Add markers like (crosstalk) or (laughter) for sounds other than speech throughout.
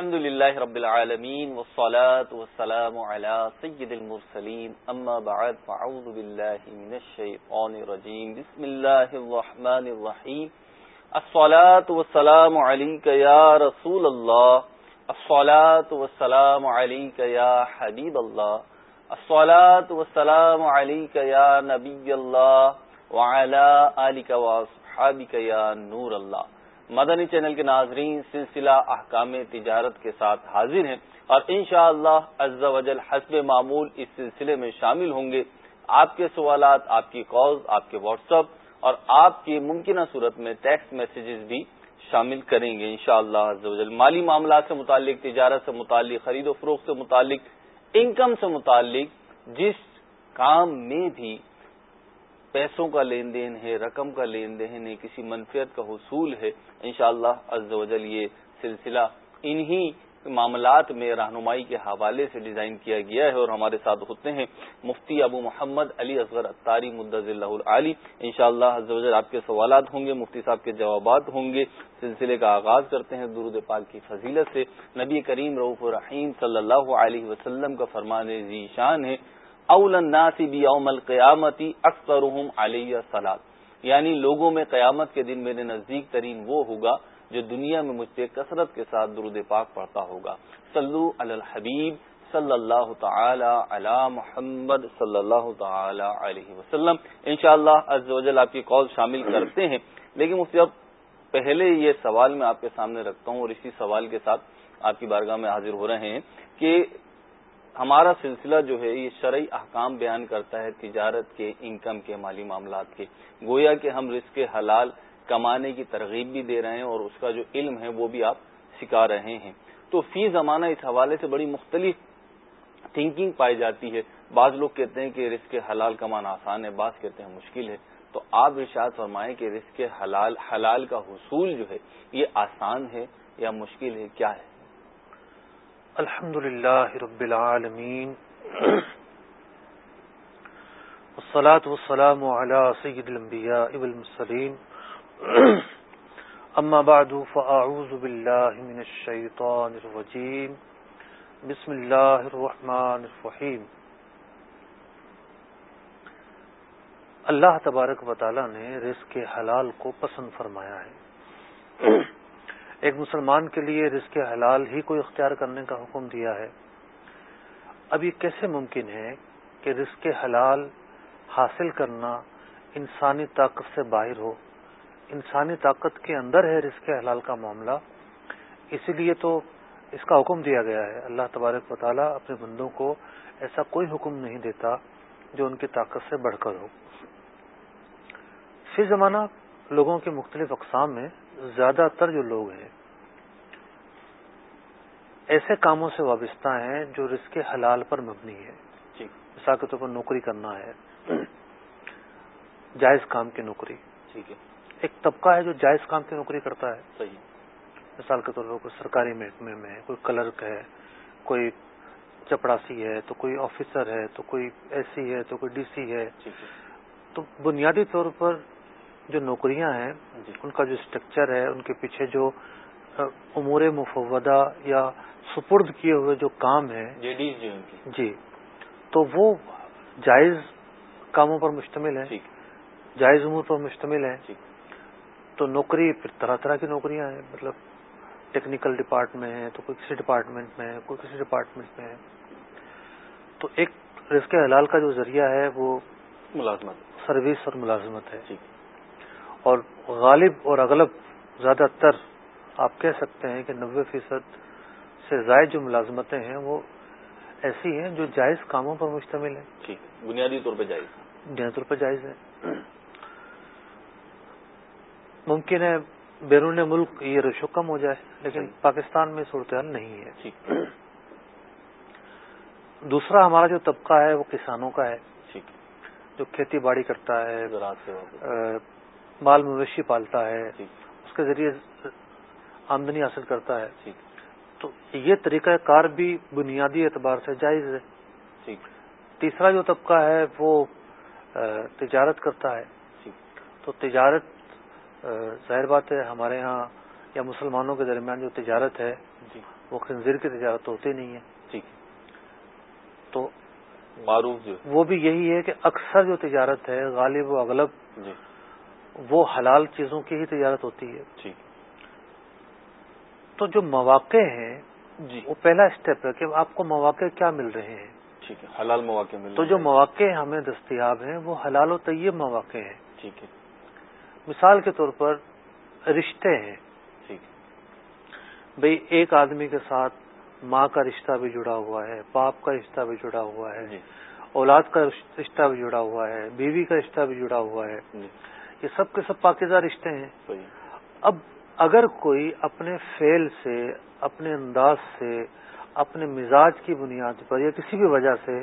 الحمد لله رب العالمين والصلاة والسلام على سيد المرسلين. أما بعد فعوذ بالله من الشيطان الرجيم. بسم الله الرحمن الرحيم. الصلاة والسلام عليك يا رسول الله. الصلاة والسلام عليك يا حبيب الله. الصلاة والسلام عليك يا نبي الله. وعلى آلك وصحابك يا نور الله. مدنی چینل کے ناظرین، سلسلہ احکام تجارت کے ساتھ حاضر ہیں اور انشاءاللہ شاء اللہ حسب معمول اس سلسلے میں شامل ہوں گے۔ آپ کے سوالات، آپ کی کالز، آپ کے واٹس اپ اور آپ کی ممکنہ صورت میں ٹیکسٹ میسیجز بھی شامل کریں گے انشاءاللہ شاء اللہ مالی معاملات سے متعلق، تجارت سے متعلق، خرید و فروخت سے متعلق، انکم سے متعلق، جس کام میں بھی پیسوں کا لین دین ہے، رقم کا لین دین ہے، کسی منفیت کا حصول ہے۔ انشاءاللہ شاء اللہ یہ سلسلہ انہی معاملات میں رہنمائی کے حوالے سے ڈیزائن کیا گیا ہے اور ہمارے ساتھ ہوتے ہیں مفتی ابو محمد علی اصغر اطاری مدض اللہ علی ان شاء اللہ آپ کے سوالات ہوں گے، مفتی صاحب کے جوابات ہوں گے۔ سلسلے کا آغاز کرتے ہیں درود پاک کی فضیلت سے۔ نبی کریم رعف الرحیم صلی اللہ علیہ وسلم کا فرمان ذیشان ہے۔ اول الناس بیوم القیامتی اکثرهم علیہ سلاد یعنی لوگوں میں قیامت کے دن میرے نزدیک ترین وہ ہوگا جو دنیا میں مجھ سے کثرت کے ساتھ درود پاک پڑھتا ہوگا۔ صلو علی الحبیب صلی اللہ تعالی علی محمد صلی اللہ تعالی علیہ وسلم۔ انشاءاللہ شاء اللہ آپ کی کال شامل کرتے ہیں، لیکن مجھ سے اب پہلے یہ سوال میں آپ کے سامنے رکھتا ہوں اور اسی سوال کے ساتھ آپ کی بارگاہ میں حاضر ہو رہے ہیں کہ ہمارا سلسلہ جو ہے یہ شرعی احکام بیان کرتا ہے تجارت کے، انکم کے، مالی معاملات کے۔ گویا کہ ہم رزق حلال کمانے کی ترغیب بھی دے رہے ہیں اور اس کا جو علم ہے وہ بھی آپ سکھا رہے ہیں۔ تو فی زمانہ اس حوالے سے بڑی مختلف تھنکنگ پائی جاتی ہے۔ بعض لوگ کہتے ہیں کہ رزق حلال کمانا آسان ہے، بعض کہتے ہیں مشکل ہے۔ تو آپ ارشاد فرمائیں کہ رزق حلال حلال کا حصول جو ہے یہ آسان ہے یا مشکل ہے، کیا ہے؟ الحمد للہ رب العالمین والصلاة والسلام على سید الانبیاء والمسلین اما بعد فاعوذ باللہ من الشیطان الرجیم بسم اللہ الرحمن الرحیم اللہ تبارک و تعالی نے رزق حلال کو پسند فرمایا ہے ایک مسلمان کے لیے رزق حلال ہی کو اختیار کرنے کا حکم دیا ہے۔ اب یہ کیسے ممکن ہے کہ رزق حلال حاصل کرنا انسانی طاقت سے باہر ہو؟ انسانی طاقت کے اندر ہے رزق حلال کا معاملہ۔ اسی لیے تو اس کا حکم دیا گیا ہے۔ اللہ تبارک و تعالیٰ اپنے بندوں کو ایسا کوئی حکم نہیں دیتا جو ان کی طاقت سے بڑھ کر ہو۔ فی زمانہ لوگوں کے مختلف اقسام میں زیادہ تر جو لوگ ہیں ایسے کاموں سے وابستہ ہیں جو رزق حلال پر مبنی ہے جی۔ مثال کے طور پر نوکری کرنا ہے جائز کام کی نوکری۔ ٹھیک ہے۔ ایک طبقہ ہے جو جائز کام کی نوکری کرتا ہے۔ صحیح۔ مثال کے طور پر کوئی سرکاری محکمے میں کوئی کلرک ہے کوئی چپڑاسی ہے تو کوئی آفیسر ہے تو کوئی ایس سی ہے تو کوئی ڈی سی ہے۔ تو بنیادی طور پر جو نوکریاں ہیں جی۔ ان کا جو اسٹرکچر ہے ان کے پیچھے جو امور مفودہ یا سپرد کیے ہوئے جو کام ہے جی۔ تو وہ جائز کاموں پر مشتمل ہے جائز امور پر مشتمل ہے تو نوکری پھر طرح طرح کی نوکریاں ہیں۔ مطلب ٹیکنیکل ڈپارٹمنٹ میں ہے تو کوئی کسی ڈپارٹمنٹ میں ہے کوئی کسی ڈپارٹمنٹ میں ہے۔ تو ایک رزق حلال کا جو ذریعہ ہے وہ ملازمت۔ سروس اور ملازمت ہے۔ اور غالب اور اغلب زیادہ تر آپ کہہ سکتے ہیں کہ نوے فیصد سے زائد جو ملازمتیں ہیں وہ ایسی ہیں جو جائز کاموں پر مشتمل ہیں۔ ٹھیک بنیادی طور پہ جائز۔ بنیادی طور پہ جائز ہے ممکن ہے بیرون ملک یہ رشو کم ہو جائے لیکن پاکستان میں صورتحال نہیں ہے۔ دوسرا ہمارا جو طبقہ ہے وہ کسانوں کا ہے۔ جو کھیتی باڑی کرتا ہے مال مویشی پالتا ہے اس کے ذریعے آمدنی حاصل کرتا ہے۔ تو یہ طریقہ کار بھی بنیادی اعتبار سے جائز ہے۔ تیسرا جو طبقہ ہے وہ تجارت کرتا ہے۔ تو تجارت ظاہر بات ہے ہمارے ہاں یا مسلمانوں کے درمیان جو تجارت ہے جی۔ وہ خنزیر کی تجارت ہوتی نہیں ہے۔ تو معروف جو وہ بھی یہی ہے کہ اکثر جو تجارت ہے غالب و اغلب جی۔ وہ حلال چیزوں کی ہی تجارت ہوتی ہے۔ ٹھیک تو جو مواقع ہیں جی۔ وہ پہلا اسٹیپ ہے کہ آپ کو مواقع کیا مل رہے ہیں۔ ٹھیک ہے حلال مواقع مل تو جو مواقع ہمیں دستیاب ہیں وہ حلال و طیب مواقع ہیں۔ ٹھیک ہے۔ مثال کے طور پر رشتے ہیں۔ ٹھیک۔ بھئی ایک آدمی کے ساتھ ماں کا رشتہ بھی جڑا ہوا ہے باپ کا رشتہ بھی جڑا ہوا ہے جی۔ اولاد کا رشتہ بھی جڑا ہوا ہے بیوی کا رشتہ بھی جڑا ہوا ہے۔ جی۔ یہ سب کے سب پاکیزہ رشتے ہیں۔ صحیح۔ اب اگر کوئی اپنے فیل سے اپنے انداز سے اپنے مزاج کی بنیاد پر یا کسی بھی وجہ سے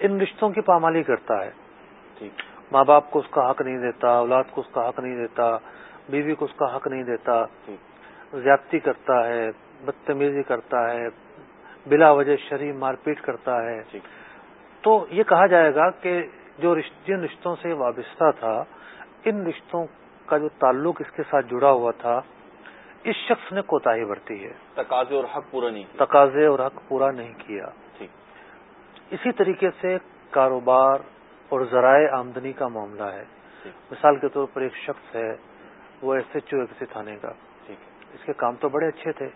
ان رشتوں کی پامالی کرتا ہے ٹھیک۔ ماں باپ کو اس کا حق نہیں دیتا اولاد کو اس کا حق نہیں دیتا بیوی کو اس کا حق نہیں دیتا زیادتی کرتا ہے بدتمیزی کرتا ہے بلا وجہ شرح مار پیٹ کرتا ہے۔ تو یہ کہا جائے گا کہ جو جن رشتوں سے وابستہ تھا ان رشتوں کا جو تعلق اس کے ساتھ جڑا ہوا تھا اس شخص نے کوتاہی برتی ہے۔ تقاضے اور حق پورا نہیں تقاضے اور حق پورا نہیں کیا۔ اسی طریقے سے کاروبار اور ذرائع آمدنی کا معاملہ ہے۔ مثال کے طور پر ایک شخص ہے وہ ایس ایچ او کسی تھانے کا۔ اس کے کام تو بڑے اچھے تھے۔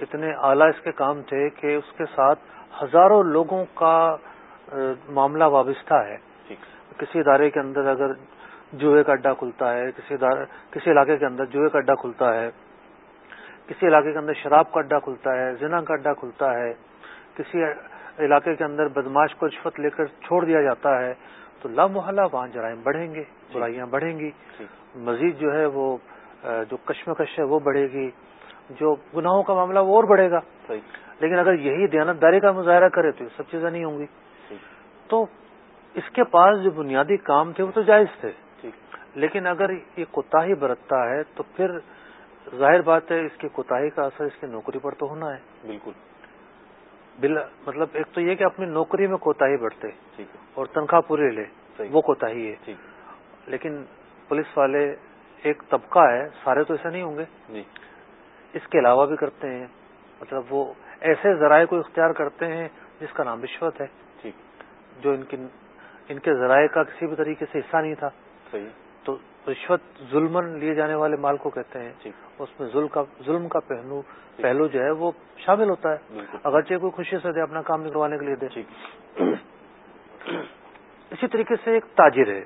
اتنے اعلیٰ اس کے کام تھے کہ اس کے ساتھ ہزاروں لوگوں کا معاملہ وابستہ ہے۔ کسی ادارے کے اندر اگر جوئے کا اڈا کھلتا ہے کسی کسی علاقے کے اندر جوئے کا اڈا کھلتا ہے کسی علاقے کے اندر شراب کا اڈا کھلتا ہے زنا کا اڈا کھلتا ہے کسی علاقے کے اندر بدماش کو رشوت لے کر چھوڑ دیا جاتا ہے تو لامحلہ وہاں جرائم بڑھیں گے برائیاں بڑھیں گی۔ مزید جو ہے وہ جو کشمکش ہے وہ بڑھے گی جو گناہوں کا معاملہ وہ اور بڑھے گا۔ لیکن اگر یہی دیانتداری کا مظاہرہ کرے تو یہ سب چیزیں نہیں ہوں گی۔ تو اس کے پاس جو بنیادی کام تھے وہ تو جائز تھے۔ لیکن اگر یہ کوتا برتتا ہے تو پھر ظاہر بات ہے اس کی کوتاہی کا اثر اس کی نوکری پر تو ہونا ہے۔ بالکل۔ بل مطلب ایک تو یہ کہ اپنی نوکری میں کوتا برتے اور تنخواہ پوری لے وہ کوتا ہی ہے لیکن پولیس والے ایک طبقہ ہے سارے تو ایسے نہیں ہوں گے۔ جی۔ اس کے علاوہ بھی کرتے ہیں۔ مطلب وہ ایسے ذرائع کو اختیار کرتے ہیں جس کا نام رشوت ہے۔ جو ان کی ان کے ذرائع کا کسی بھی طریقے سے حصہ نہیں تھا۔ صحیح. تو رشوت ظلم لیے جانے والے مال کو کہتے ہیں. اس میں ظلم کا ظلم کا پہلو پہلو جو ہے وہ شامل ہوتا ہے. اگرچہ کوئی خوشی سے دے اپنا کام نکلوانے کے لیے دے. اسی طریقے سے ایک تاجر ہے.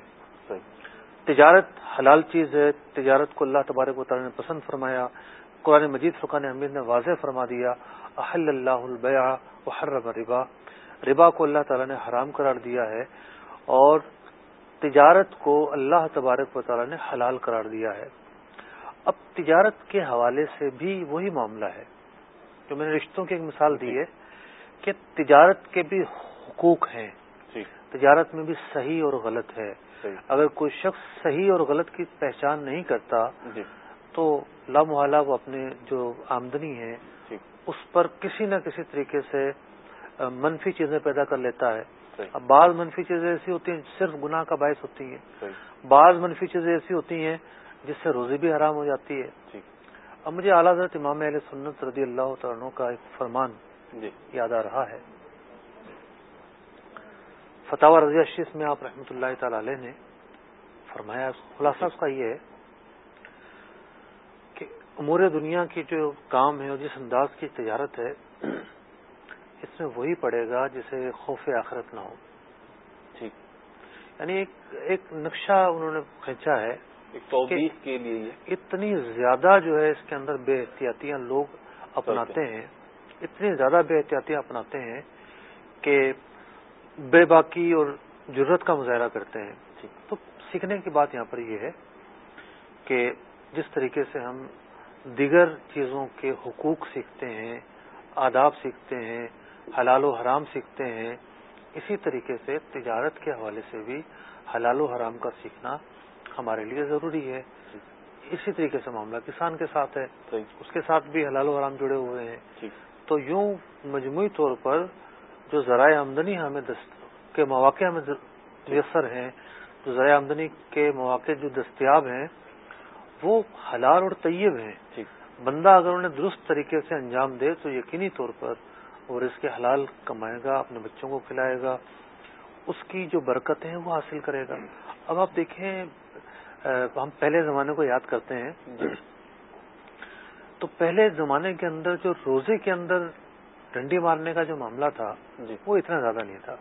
تجارت حلال چیز ہے. تجارت کو اللہ تبارک و تعالیٰ نے پسند فرمایا. قرآن مجید فقان حمید نے واضح فرما دیا. احل اللہ البیع وحرم ربا ربا کو اللہ تعالیٰ نے حرام قرار دیا ہے. اور تجارت کو اللہ تبارک و تعالیٰ نے حلال قرار دیا ہے۔ اب تجارت کے حوالے سے بھی وہی معاملہ ہے۔ جو میں نے رشتوں کی ایک مثال دی ہے کہ تجارت کے بھی حقوق ہیں۔ تجارت میں بھی صحیح اور غلط ہے۔ اگر کوئی شخص صحیح اور غلط کی پہچان نہیں کرتا جی۔ تو لامحالہ وہ اپنے جو آمدنی ہے اس پر کسی نہ کسی طریقے سے منفی چیزیں پیدا کر لیتا ہے۔ اب بعض منفی چیزیں ایسی ہوتی ہیں صرف گناہ کا باعث ہوتی ہیں۔ بعض منفی چیزیں ایسی ہوتی ہیں جس سے روزی بھی حرام ہو جاتی ہے۔ اب مجھے اعلیٰ حضرت امام علیہ سنت رضی اللہ تعالیٰ کا ایک فرمان جی۔ یاد آ رہا ہے۔ فتح رضی شیخ میں آپ رحمۃ اللہ تعالی علیہ نے فرمایا خلاصہ اس کا یہ ہے کہ امور دنیا کی جو کام ہے اور جس انداز کی تجارت ہے اس میں وہی پڑے گا جسے خوف آخرت نہ ہو۔ ٹھیک۔ یعنی ایک ایک نقشہ انہوں نے کھینچا ہے کے لیے اتنی زیادہ جو ہے اس کے اندر بے احتیاطیاں لوگ اپناتے ہیں۔ اتنی زیادہ بے احتیاطیاں اپناتے ہیں کہ بے باکی اور ضرورت کا مظاہرہ کرتے ہیں۔ تو سیکھنے کی بات یہاں پر یہ ہے کہ جس طریقے سے ہم دیگر چیزوں کے حقوق سیکھتے ہیں آداب سیکھتے ہیں حلال و حرام سیکھتے ہیں اسی طریقے سے تجارت کے حوالے سے بھی حلال و حرام کا سیکھنا ہمارے لیے ضروری ہے۔ اسی طریقے سے معاملہ کسان کے ساتھ ہے۔ اس کے ساتھ بھی حلال و حرام جڑے ہوئے ہیں۔ تو یوں مجموعی طور پر جو ذرائع آمدنی ہمیں کے مواقع ہمیں میسر ہیں جو ذرائع آمدنی کے مواقع جو دستیاب ہیں وہ حلال اور طیب ہیں۔ بندہ اگر انہیں درست طریقے سے انجام دے تو یقینی طور پر وہ اس کے حلال کمائے گا اپنے بچوں کو کھلائے گا اس کی جو برکتیں ہیں وہ حاصل کرے گا۔ اب آپ دیکھیں ہم پہلے زمانے کو یاد کرتے ہیں۔ تو پہلے زمانے کے اندر جو روزے کے اندر ڈنڈی مارنے کا جو معاملہ تھا جی۔ وہ اتنا زیادہ نہیں تھا۔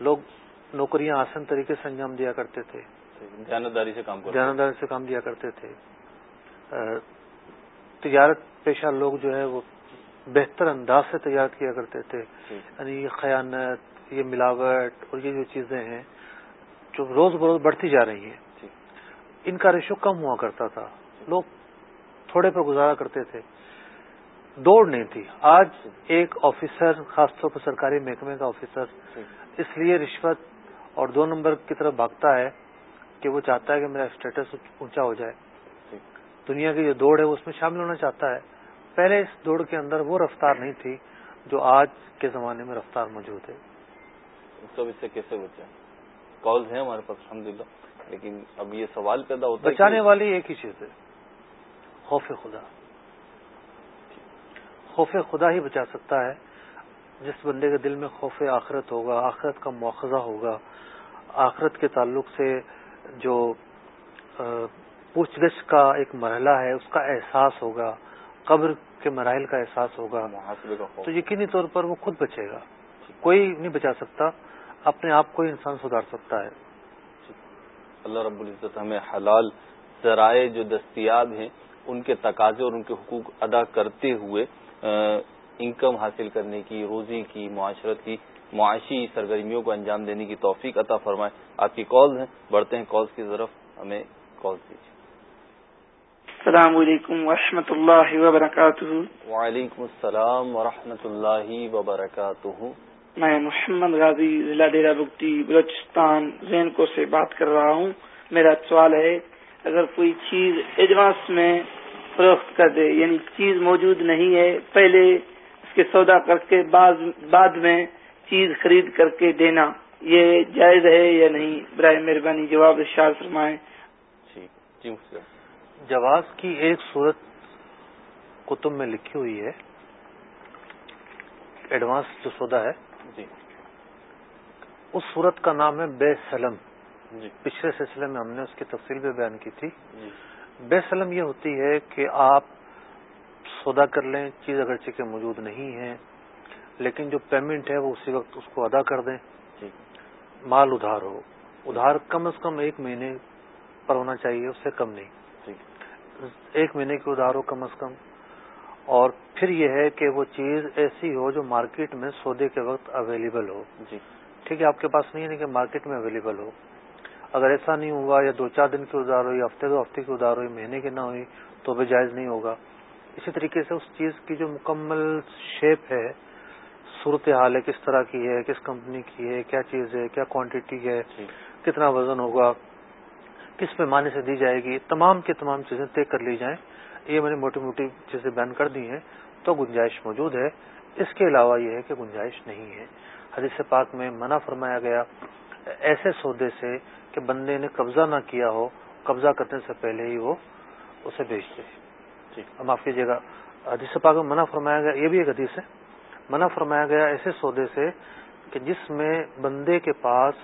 لوگ نوکریاں آسان طریقے سے انجام دیا کرتے تھے۔ جانداری سے کام جانداری سے کام دیا کرتے تھے۔ تجارت پیشہ لوگ جو ہے وہ بہتر انداز سے تجارت کیا کرتے تھے۔ جی۔ یعنی یہ خیانت یہ ملاوٹ اور یہ جو چیزیں ہیں جو روز بروز بڑھتی جا رہی ہیں۔ جی۔ ان کا ریشو کم ہوا کرتا تھا۔ لوگ تھوڑے پر گزارا کرتے تھے۔ دوڑ نہیں تھی۔ آج ایک آفیسر خاص طور پر سرکاری محکمے کا آفیسر جی۔ اس لیے رشوت اور دو نمبر کی طرف بھاگتا ہے کہ وہ چاہتا ہے کہ میرا اسٹیٹس اونچا ہو جائے۔ دنیا کی جو دوڑ ہے وہ اس میں شامل ہونا چاہتا ہے۔ پہلے اس دوڑ کے اندر وہ رفتار نہیں تھی جو آج کے زمانے میں رفتار موجود ہے۔ سب اس سے کیسے بچے؟ کالز ہیں ہمارے پاس الحمد لیکن اب یہ سوال پیدا ہوتا ہے بچانے والی ایک ہی چیز ہے۔ خوف خدا۔ خوف خدا ہی بچا سکتا ہے۔ جس بندے کے دل میں خوف آخرت ہوگا آخرت کا مواخذہ ہوگا آخرت کے تعلق سے جو پوچھ گچھ کا ایک مرحلہ ہے اس کا احساس ہوگا۔ قبر کے مراحل کا احساس ہوگا تو یقینی طور پر وہ خود بچے گا. کوئی نہیں بچا سکتا اپنے آپ کو انسان سدھار سکتا ہے. اللہ رب العزت ہمیں حلال ذرائع جو دستیاب ہیں ان کے تقاضے اور ان کے حقوق ادا کرتے ہوئے انکم حاصل کرنے کی روزی کی معاشرت کی معاشی سرگرمیوں کو انجام دینے کی توفیق عطا فرمائے. آپ کی کالز ہیں بڑھتے ہیں کالز کی طرف ہمیں کال دیجیے السلام علیکم ورحمۃ اللہ وبرکاتہ۔ وعلیکم السلام ورحمۃ اللہ وبرکاتہ۔ میں محمد غازی ضلع ڈیرا بگٹی بلوچستان زین کو سے بات کر رہا ہوں۔ میرا سوال ہے اگر کوئی چیز ایڈوانس میں فروخت کر دے یعنی چیز موجود نہیں ہے پہلے اس کے سودا کر کے بعد میں چیز خرید کر کے دینا یہ جائز ہے یا نہیں؟ برائے مہربانی جواب اشار فرمائیں۔ جی جواز کی ایک صورت کتب میں لکھی ہوئی ہے۔ ایڈوانس جو سودا ہے۔ جی۔ اس صورت کا نام ہے بے سلم۔ جی۔ پچھلے سلسلے میں ہم نے اس کی تفصیل بھی بیان کی تھی۔ جی۔ بے سلم یہ ہوتی ہے کہ آپ سودا کر لیں چیز اگرچہ کے موجود نہیں ہے لیکن جو پیمنٹ ہے وہ اسی وقت اس کو ادا کر دیں۔ جی۔ مال ادھار ہو۔ ادھار کم از کم ایک مہینے پر ہونا چاہیے اس سے کم نہیں۔ ایک مہینے کی ادھار ہو کم از کم۔ اور پھر یہ ہے کہ وہ چیز ایسی ہو جو مارکیٹ میں سودے کے وقت اویلیبل ہو۔ جی۔ ٹھیک ہے آپ کے پاس نہیں ہے کہ مارکیٹ میں اویلیبل ہو۔ اگر ایسا نہیں ہوگا یا دو چار دن کی ادھار ہوئی ہفتے دو ہفتے کی ادھار ہوئی مہینے کی نہ ہوئی تو بھی جائز نہیں ہوگا۔ اسی طریقے سے اس چیز کی جو مکمل شیپ ہے صورت حال ہے کس طرح کی ہے کس کمپنی کی ہے کیا چیز ہے کیا کوانٹٹی ہے جی۔ کتنا وزن ہوگا کس پیمانے سے دی جائے گی؟ تمام کی تمام چیزیں طے کر لی جائیں۔ یہ میں نے موٹی موٹی چیزیں بیان کر دی ہیں، تو گنجائش موجود ہے۔ اس کے علاوہ یہ ہے کہ گنجائش نہیں ہے۔ حدیث پاک میں منع فرمایا گیا، ایسے سودے سے کہ بندے نے قبضہ نہ کیا ہو، قبضہ کرنے سے پہلے ہی وہ اسے بیچ دے۔ جی معاف کیجیے گا۔ حدیث پاک میں منع فرمایا گیا، یہ بھی ایک حدیث ہے۔ منع فرمایا گیا ایسے سودے سے کہ جس میں بندے کے پاس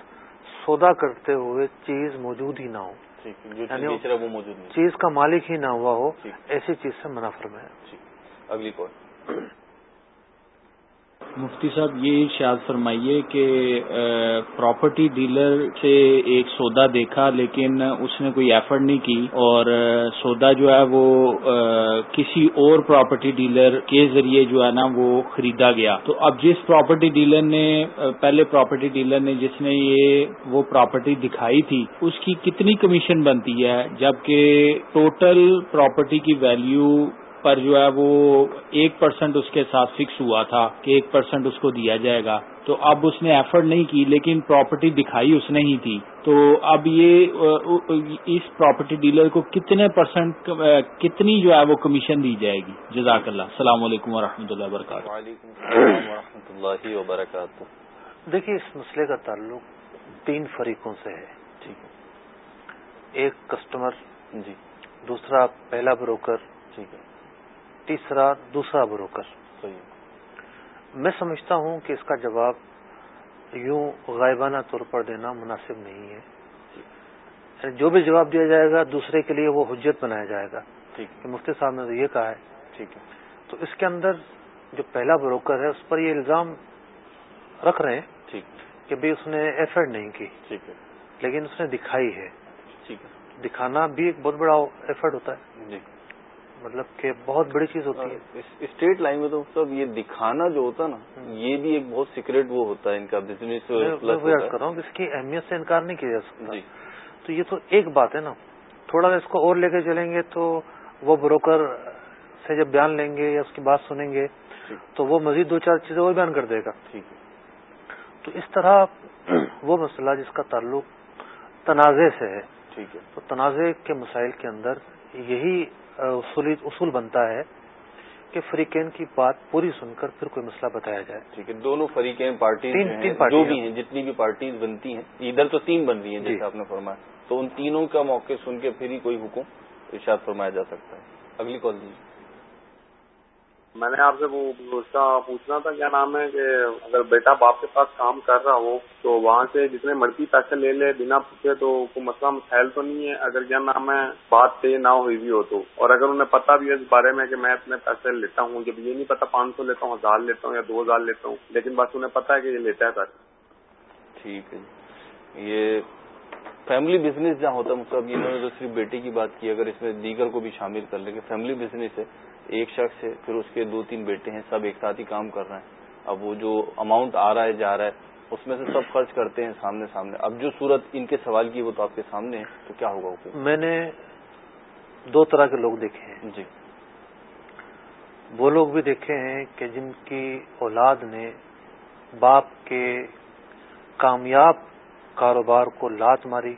سودا کرتے ہوئے چیز موجود ہی نہ ہو۔ یعنی چیز کا مالک ہی نہ ہوا ہو ایسی چیز سے منع فرمایا اگلی کال مفتی صاحب، یہ ارشاد فرمائیے کہ پراپرٹی ڈیلر سے ایک سودا دیکھا لیکن اس نے کوئی ایفرٹ نہیں کی اور سودا جو ہے وہ کسی اور پراپرٹی ڈیلر کے ذریعے جو ہے نا وہ خریدا گیا۔ تو اب جس پراپرٹی ڈیلر نے پہلے پراپرٹی ڈیلر نے جس نے یہ وہ پراپرٹی دکھائی تھی، اس کی کتنی کمیشن بنتی ہے؟ جبکہ ٹوٹل پراپرٹی کی ویلیو پر جو ہے وہ ایک پرسنٹ اس کے ساتھ فکس ہوا تھا کہ ایک پرسنٹ اس کو دیا جائے گا۔ تو اب اس نے ایفرٹ نہیں کی لیکن پراپرٹی دکھائی اس نے ہی تھی۔ تو اب یہ اس پراپرٹی ڈیلر کو کتنے پرسنٹ کتنی جو ہے وہ کمیشن دی جائے گی؟ جزاک اللہ۔ السلام علیکم و رحمۃ اللہ وبرکاتہ۔ وعلیکم اللہ وبرکاتہ۔ دیکھیے اس مسئلے کا تعلق تین فریقوں سے ہے۔ ٹھیک ایک کسٹمر جی۔ دوسرا پہلا بروکر ٹھیک ہے۔ تیسرا دوسرا بروکر۔ میں سمجھتا ہوں کہ اس کا جواب یوں غائبانہ طور پر دینا مناسب نہیں ہے۔ یعنی جو بھی جواب دیا جائے گا دوسرے کے لیے وہ حجت بنایا جائے گا۔ کہ مفتی صاحب نے تو یہ کہا ہے۔ ٹھیک ہے۔ تو اس کے اندر جو پہلا بروکر ہے اس پر یہ الزام رکھ رہے ہیں ٹھیک۔ کہ اس نے ایفرٹ نہیں کی۔ ٹھیک ہے۔ لیکن اس نے دکھائی ہے۔ ٹھیک ہے۔ دکھانا بھی ایک بہت بڑا ایفرٹ ہوتا ہے۔ جی۔ مطلب کہ بہت بڑی چیز ہوتی ہے۔ اسٹیٹ لائن میں تو سب یہ دکھانا جو ہوتا ہے نا یہ بھی ایک بہت سیکریٹ وہ ہوتا ہے ان کا بزنس کر رہا ہوں اس کی اہمیت سے انکار نہیں کیا جا سکتا۔ تو یہ تو ایک بات ہے نا۔ تھوڑا اس کو اور لے کے چلیں گے تو وہ بروکر سے جب بیان لیں گے یا اس کی بات سنیں گے تو وہ مزید دو چار چیزیں اور بیان کر دے گا۔ تو اس طرح (clears throat) وہ مسئلہ جس کا تعلق تنازع سے ہے۔ ٹھیک ہے۔ تو تنازع کے مسائل کے اندر یہی اصولی اصول بنتا ہے کہ فریقین کی بات پوری سن کر پھر کوئی مسئلہ بتایا جائے۔ ٹھیک ہے دونوں فریقین پارٹی جو بھی ہیں جتنی بھی پارٹیز بنتی ہیں ادھر تو تین بن رہی ہیں جیسے جی۔ آپ نے فرمایا۔ تو ان تینوں کا موقع سن کے پھر ہی کوئی حکم ارشاد فرمایا جا سکتا ہے۔ اگلی کال دیجیے۔ میں نے آپ سے وہ اس کا پوچھنا تھا، کیا نام ہے کہ اگر بیٹا باپ کے پاس کام کر رہا ہو، تو وہاں سے جتنے مرضی پیسے لے لے، بنا پوچھے تو کوئی مسئلہ مسائل تو نہیں ہے؟ اگر کیا نام ہے، بات طے نہ ہوئی بھی ہو تو۔ اور اگر انہیں پتا بھی ہے اس بارے میں کہ میں اتنے پیسے لیتا ہوں، جب یہ نہیں پتا پانچ سو لیتا ہوں، ہزار لیتا ہوں یا دو ہزار لیتا ہوں، لیکن بس انہیں پتا ہے کہ یہ لیتا ہے پیسے۔ ٹھیک ہے جی۔ یہ فیملی بزنس جہاں ہوتا ہے مطلب یہ نے صرف بیٹے کی بات کی، اگر اس میں دیگر کو بھی شامل کر لیں گے فیملی بزنس ہے ایک شخص ہے پھر اس کے دو تین بیٹے ہیں سب ایک ساتھ ہی کام کر رہے ہیں۔ اب وہ جو اماؤنٹ آ رہا ہے جا رہا ہے اس میں سے سب خرچ کرتے ہیں سامنے سامنے۔ اب جو صورت ان کے سوال کی وہ تو آپ کے سامنے ہے تو کیا ہوگا میں نے دو طرح کے لوگ دیکھے ہیں۔ جی۔ وہ لوگ بھی دیکھے ہیں کہ جن کی اولاد نے باپ کے کامیاب کاروبار کو لات ماری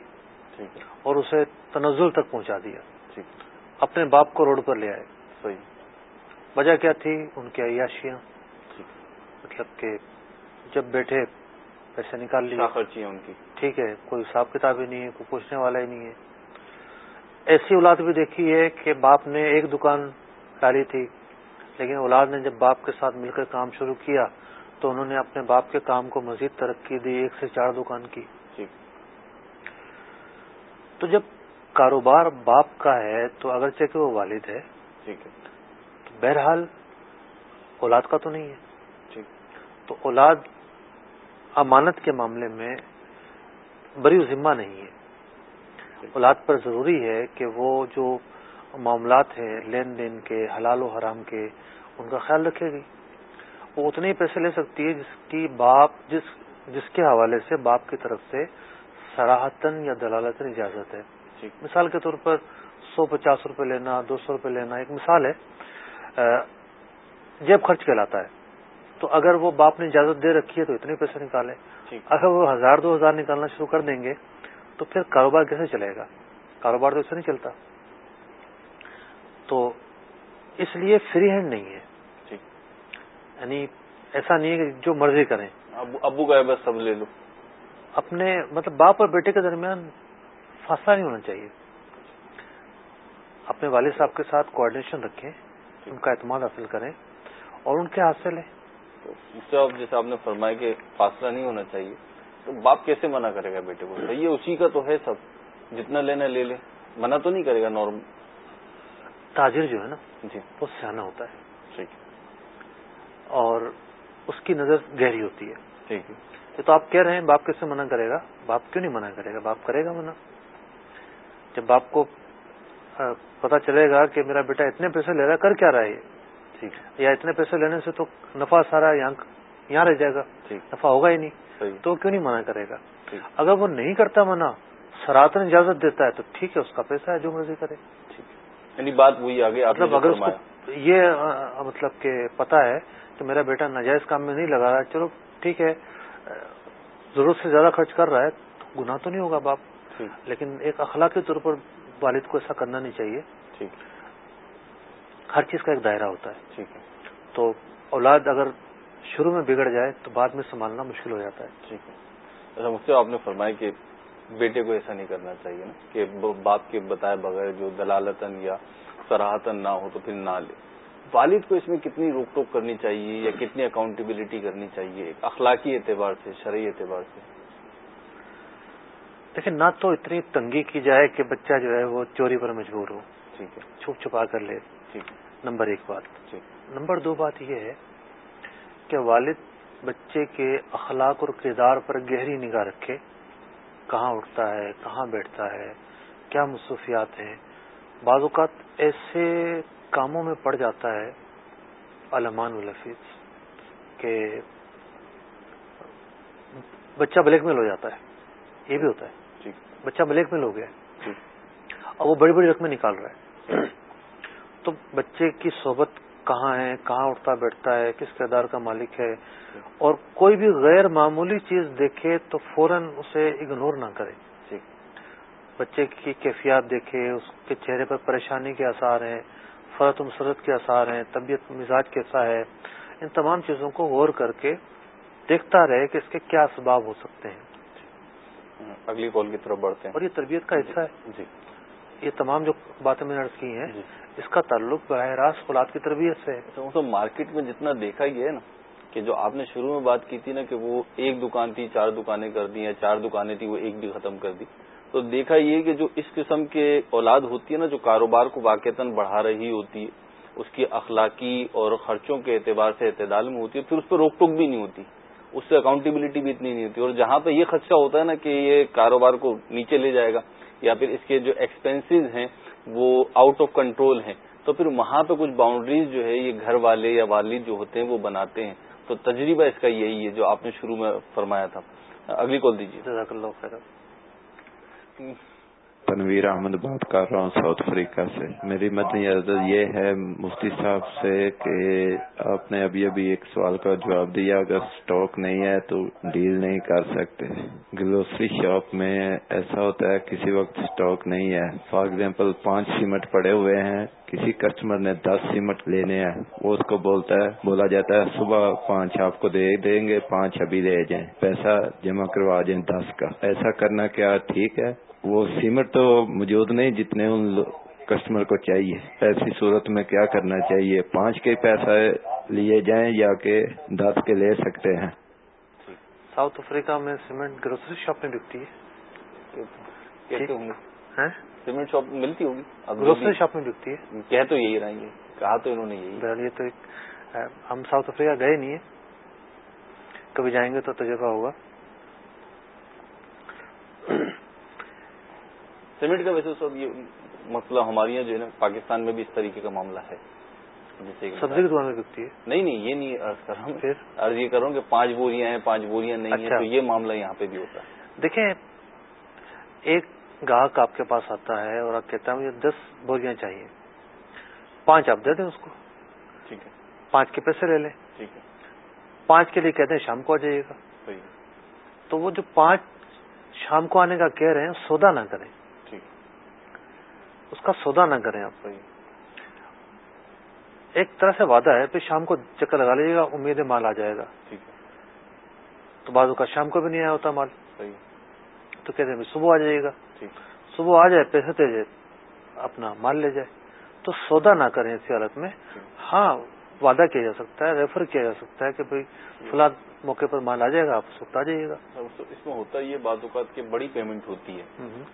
اور اسے تنزل تک پہنچا دیا۔ اپنے باپ کو روڈ پر لے آئے۔ صحیح۔ وجہ کیا تھی؟ ان کی عیاشیاں۔ مطلب کہ جب بیٹھے پیسے نکال لیے۔ خرچی ان کی۔ ٹھیک ہے کوئی حساب کتاب ہی نہیں ہے کوئی پوچھنے والا ہی نہیں ہے۔ ایسی اولاد بھی دیکھی ہے کہ باپ نے ایک دکان ڈالی تھی لیکن اولاد نے جب باپ کے ساتھ مل کر کام شروع کیا تو انہوں نے اپنے باپ کے کام کو مزید ترقی دی ایک سے چار دکان کی۔ تو جب کاروبار باپ کا ہے تو اگرچہ کہ وہ والد ہے ٹھیک ہے۔ بہرحال اولاد کا تو نہیں ہے۔ تو اولاد امانت کے معاملے میں بری ذمہ نہیں ہے۔ اولاد پر ضروری ہے کہ وہ جو معاملات ہیں لین دین کے حلال و حرام کے ان کا خیال رکھے گی۔ وہ اتنے ہی پیسے لے سکتی ہے جس کی باپ جس جس کے حوالے سے باپ کی طرف سے سراہتن یا دلالتن اجازت ہے۔ مثال کے طور پر سو پچاس روپے لینا دو سو روپے لینا ایک مثال ہے۔ جیب خرچ کہلاتا ہے۔ تو اگر وہ باپ نے اجازت دے رکھی ہے تو اتنے پیسے نکالے اگر وہ ہزار دو ہزار نکالنا شروع کر دیں گے تو پھر کاروبار کیسے چلے گا؟ کاروبار تو اسے نہیں چلتا۔ تو اس لیے فری ہینڈ نہیں ہے۔ یعنی ایسا نہیں ہے کہ جو مرضی کریں۔ ابو کا بس سب لے لو۔ اپنے مطلب باپ اور بیٹے کے درمیان فاصلہ نہیں ہونا چاہیے۔ اپنے والد صاحب کے ساتھ کوآڈینیشن رکھیں۔ ان کا اعتماد حاصل کریں اور ان کے حاصل ہے جیسے آپ نے فرمایا کہ فاصلہ نہیں ہونا چاہیے تو باپ کیسے منع کرے گا بیٹے کو؟ یہ اسی کا تو ہے سب جتنا لینا لے لے۔ منع تو نہیں کرے گا نارمل تاجر جو ہے نا جی۔ وہ سیاح ہوتا ہے۔ ٹھیک۔ اور اس کی نظر گہری ہوتی ہے۔ ٹھیک ہے۔ تو آپ کہہ رہے ہیں باپ کیسے منع کرے گا؟ باپ کیوں نہیں منع کرے گا؟ باپ کرے گا منع۔ جب باپ کو پتا چلے گا کہ میرا بیٹا اتنے پیسے لے رہا ہے کر کیا رہا ہے ٹھیک یا اتنے پیسے لینے سے تو نفع سارا یہاں رہ جائے گا۔ نفع ہوگا ہی نہیں۔ تو کیوں نہیں منع کرے گا؟ اگر وہ نہیں کرتا منع سراتن اجازت دیتا ہے تو ٹھیک ہے اس کا پیسہ ہے جو مرضی کرے۔ یعنی بات وہی آگے مطلب اگر اس کو یہ مطلب کہ پتا ہے کہ میرا بیٹا ناجائز کام میں نہیں لگا رہا ہے چلو ٹھیک ہے ضرورت سے زیادہ خرچ کر رہا ہے گناہ تو نہیں ہوگا باپ۔ لیکن ایک اخلاقی طور پر والد کو ایسا کرنا نہیں چاہیے۔ ٹھیک۔ ہر چیز کا ایک دائرہ ہوتا ہے۔ ٹھیک ہے۔ تو اولاد اگر شروع میں بگڑ جائے تو بعد میں سنبھالنا مشکل ہو جاتا ہے۔ ٹھیک ہے۔ اچھا مجھ سے آپ نے فرمایا کہ بیٹے کو ایسا نہیں کرنا چاہیے نا کہ باپ کے بتائے بغیر جو دلالتن یا لیکن نہ تو اتنی تنگی کی جائے کہ بچہ جو ہے وہ چوری پر مجبور ہو۔ ٹھیک ہے۔ چھپ چھپا کر لے۔ نمبر ایک بات۔ نمبر دو بات یہ ہے کہ والد بچے کے اخلاق اور کردار پر گہری نگاہ رکھے۔ کہاں اٹھتا ہے کہاں بیٹھتا ہے کیا مصروفیات ہیں۔ بعض اوقات ایسے کاموں میں پڑ جاتا ہے علمان الحفیظ کہ بچہ بلیک میل ہو جاتا ہے۔ یہ بھی ہوتا ہے۔ بچہ بلیک میل ہو گیا ہے۔ اور وہ بڑی بڑی رقمیں نکال رہا ہے۔ تو بچے کی صحبت کہاں ہے؟ کہاں اٹھتا بیٹھتا ہے؟ کس کردار کا مالک ہے؟ اور کوئی بھی غیر معمولی چیز دیکھے تو فوراً اسے اگنور نہ کرے۔ جی۔ بچے کی کیفیات دیکھے اس کے چہرے پر پریشانی کے آثار ہیں فرت و مسرت کے آثار ہیں طبیعت مزاج کیسا ہے؟ ان تمام چیزوں کو غور کر کے دیکھتا رہے کہ اس کے کیا اسباب ہو سکتے ہیں۔ اگلی کال کی طرف بڑھتے ہیں۔ اور یہ تربیت کا حصہ ہے۔ جی۔ یہ تمام جو باتیں میں نے کی ہیں جی۔ اس کا تعلق براہ راست اولاد کی تربیت سے ہے۔ اچھا، تو مارکیٹ میں جتنا دیکھا یہ ہے نا کہ جو آپ نے شروع میں بات کی تھی نا کہ وہ ایک دکان تھی چار دکانیں کر دی یا چار دکانیں تھی وہ ایک بھی ختم کر دی۔ تو دیکھا یہ کہ جو اس قسم کے اولاد ہوتی ہے نا جو کاروبار کو واقعتاً بڑھا رہی ہوتی ہے اس کی اخلاقی اور خرچوں کے اعتبار سے اعتدال میں ہوتی ہے پھر اس پہ روک ٹوک بھی نہیں ہوتی۔ اس سے اکاؤنٹیبلٹی بھی اتنی نہیں ہوتی۔ اور جہاں پہ یہ خدشہ ہوتا ہے نا کہ یہ کاروبار کو نیچے لے جائے گا یا پھر اس کے جو ایکسپینسز ہیں وہ آؤٹ آف کنٹرول ہیں، تو پھر وہاں پہ کچھ باؤنڈریز جو ہے، یہ گھر والے یا والد جو ہوتے ہیں وہ بناتے ہیں۔ تو تجربہ اس کا یہی ہے جو آپ نے شروع میں فرمایا تھا۔ اگلی کال دیجیے۔ جزاک اللہ خیر تنویر احمد بات کر رہا ہوں ساؤتھ افریقہ سے۔ میری مدنی عادت یہ ہے مفتی صاحب سے کہ آپ نے ابھی ابھی ایک سوال کا جواب دیا۔ اگر سٹاک نہیں ہے تو ڈیل نہیں کر سکتے۔ گلوسری شاپ میں ایسا ہوتا ہے کسی وقت سٹاک نہیں ہے۔ فار ایگزامپل پانچ سیمٹ پڑے ہوئے ہیں۔ کسی کسٹمر نے دس سیمٹ لینے ہیں۔ وہ اس کو بولتا ہے، بولا جاتا ہے، صبح پانچ آپ کو دے دیں گے، پانچ ابھی لے جائیں۔ پیسہ جمع کروا جائیں دس کا۔ ایسا کرنا کیا ٹھیک ہے؟ وہ سیمنٹ تو موجود نہیں جتنے ان کسٹمر کو چاہیے۔ ایسی صورت میں کیا کرنا چاہیے؟ پانچ کے پیسہ لیے جائیں یا کہ دس کے لے سکتے ہیں؟ ساؤتھ افریقہ میں سیمنٹ گروسری شاپ میں بکتی ہے۔ سیمنٹ شاپ ملتی ہوگی؟ گروسری شاپ میں بکتی ہے۔ کہہ تو یہی رہیں گے کہا تو انہوں نے یہی۔ تو ہم ساؤتھ افریقہ گئے نہیں ہیں۔ کبھی جائیں گے تو تجربہ ہوگا۔ سیمنٹ کا ویسے سب یہ مسئلہ ہمارے یہاں جو ہے نا پاکستان میں بھی اس طریقے کا معاملہ ہے۔ جیسے سبزی کی دکان میں ہے؟ نہیں نہیں یہ نہیں عرض کر رہا ہوں۔ عرض یہ کر رہا ہوں کہ پانچ بوریاں ہیں پانچ بوریاں نہیں ہیں اچھا۔ تو یہ معاملہ یہاں پہ بھی ہوتا ہے۔ دیکھیں ایک گاہک آپ کے پاس آتا ہے اور آپ کہتا ہے مجھے دس بوریاں چاہیے۔ پانچ آپ دے دیں اس کو۔ ٹھیک ہے۔ پانچ کے پیسے لے لیں۔ ٹھیک ہے۔ پانچ کے لیے کہتے ہیں شام کو آ جائیے گا۔ تو وہ جو پانچ شام کو آنے کا کہہ رہے ہیں سودا نہ کریں۔ اس کا سودا نہ کریں آپ کو ایک طرح سے وعدہ ہے پھر شام کو چکر لگا لیجیے گا امید مال آ جائے گا۔ تو بعض کا شام کو بھی نہیں آیا ہوتا مال۔ تو کہتے ہیں صبح آ جائے گا۔ صبح آ جائے پیسے دے جائے اپنا مال لے جائے۔ تو سودا نہ کریں اسی حالت میں۔ ہاں وعدہ کیا جا سکتا ہے ریفر کیا جا سکتا ہے کہ بھائی فلاں موقع پر مال آ جائے گا آپ اس وقت آ جائیے گا۔ اس میں ہوتا یہ بعض اوقات کی بڑی پیمنٹ ہوتی ہے۔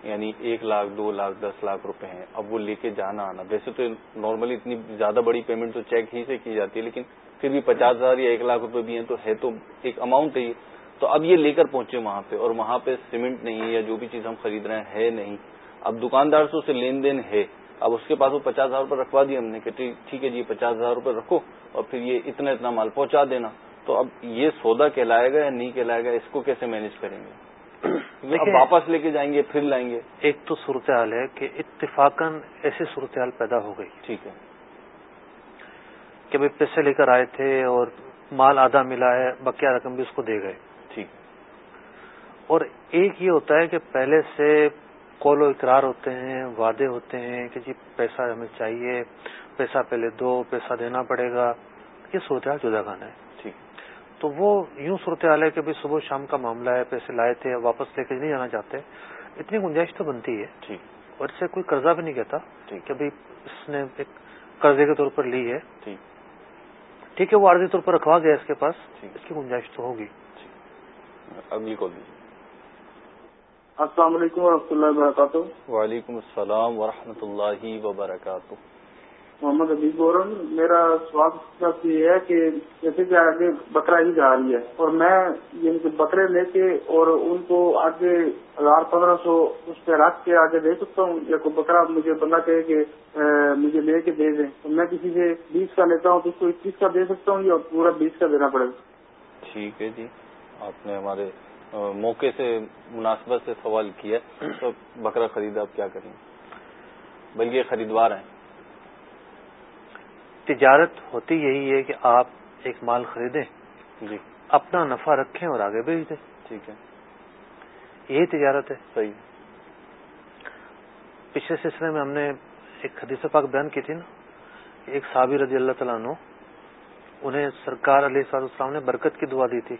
یعنی ایک لاکھ دو لاکھ دس لاکھ روپے ہیں۔ اب وہ لے کے جانا آنا۔ ویسے تو نارملی اتنی زیادہ بڑی پیمنٹ تو چیک ہی سے کی جاتی ہے لیکن پھر بھی پچاس ہزار یا ایک لاکھ روپے بھی ہیں تو ہے تو ایک اماؤنٹ ہے تو اب یہ لے کر پہنچے وہاں پہ اور وہاں پہ سیمنٹ نہیں ہے یا جو بھی چیز ہم خرید رہے ہیں ہے نہیں۔ اب دکاندار سے اسے لین دین ہے۔ اب اس کے پاس وہ پچاس ہزار روپے رکھوا دیے ہم نے کہ ٹھیک ہے جی پچاس ہزار روپے رکھو اور پھر یہ اتنا اتنا مال پہنچا دینا۔ تو اب یہ سودا کہلائے گا یا نہیں کہلائے گا اس کو کیسے مینج کریں گے؟ لیکن واپس لے کے جائیں گے پھر لائیں گے؟ ایک تو صورتحال ہے کہ اتفاقاً ایسی صورتحال پیدا ہو گئی۔ ٹھیک ہے۔ کہ بھائی پیسے لے کر آئے تھے اور مال آدھا ملا ہے بکیا رقم بھی اس کو دے گئے۔ ٹھیک۔ اور ایک یہ ہوتا ہے کہ پہلے سے کال و اقرار ہوتے ہیں وعدے ہوتے ہیں کہ جی پیسہ ہمیں چاہیے پیسہ پہلے دو پیسہ دینا پڑے گا۔ یہ سوچا جدا گانا ہے۔ تو وہ یوں صورت حال ہے کہ بھائی صبح شام کا معاملہ ہے پیسے لائے تھے واپس لے کے نہیں جانا چاہتے۔ اتنی گنجائش تو بنتی ہے۔ جی۔ اور اس سے کوئی قرضہ بھی نہیں کہتا جی۔ کہ بھائی اس نے ایک قرضے کے طور پر لی ہے۔ جی۔ ٹھیک ہے وہ عارضی طور پر رکھوا گیا اس کے پاس۔ اس کی گنجائش تو ہوگی۔ اگلی کال السلام علیکم ورحمۃ اللہ وبرکاتہ۔ وعلیکم السلام ورحمۃ اللہ وبرکاتہ۔ محمد عبید بول رہا ہوں۔ میرا سوال یہ ہے کہ جیسے کہ آگے بکرا ہی جا رہی ہے اور میں یعنی کہ بکرے لے کے اور ان کو آگے ہزار پندرہ سو اس پہ رکھ کے آگے دے سکتا ہوں یا کوئی بکرا مجھے بندہ کہے کہ مجھے لے کے دے دیں۔ تو میں کسی سے بیس کا لیتا ہوں تو اس کو اکیس کا دے سکتا ہوں یا پورا بیس کا دینا پڑے؟ گا ٹھیک ہے جی۔ آپ نے ہمارے موقع سے، مناسبت سے سوال کیا۔ تو بکرا خرید آپ کیا کریں؟ بلکہ خریدوار ہیں۔ تجارت ہوتی یہی ہے کہ آپ ایک مال خریدیں جی۔ اپنا نفع رکھیں اور آگے بھیج دیں۔ ٹھیک ہے۔ یہی تجارت ہے۔ صحیح۔ پچھلے سلسلے میں ہم نے ایک حدیث پاک بیان کی تھی نا ایک صابر رضی اللہ تعالیٰ عنہ انہیں سرکار علیہ صاحب السلام نے برکت کی دعا دی تھی۔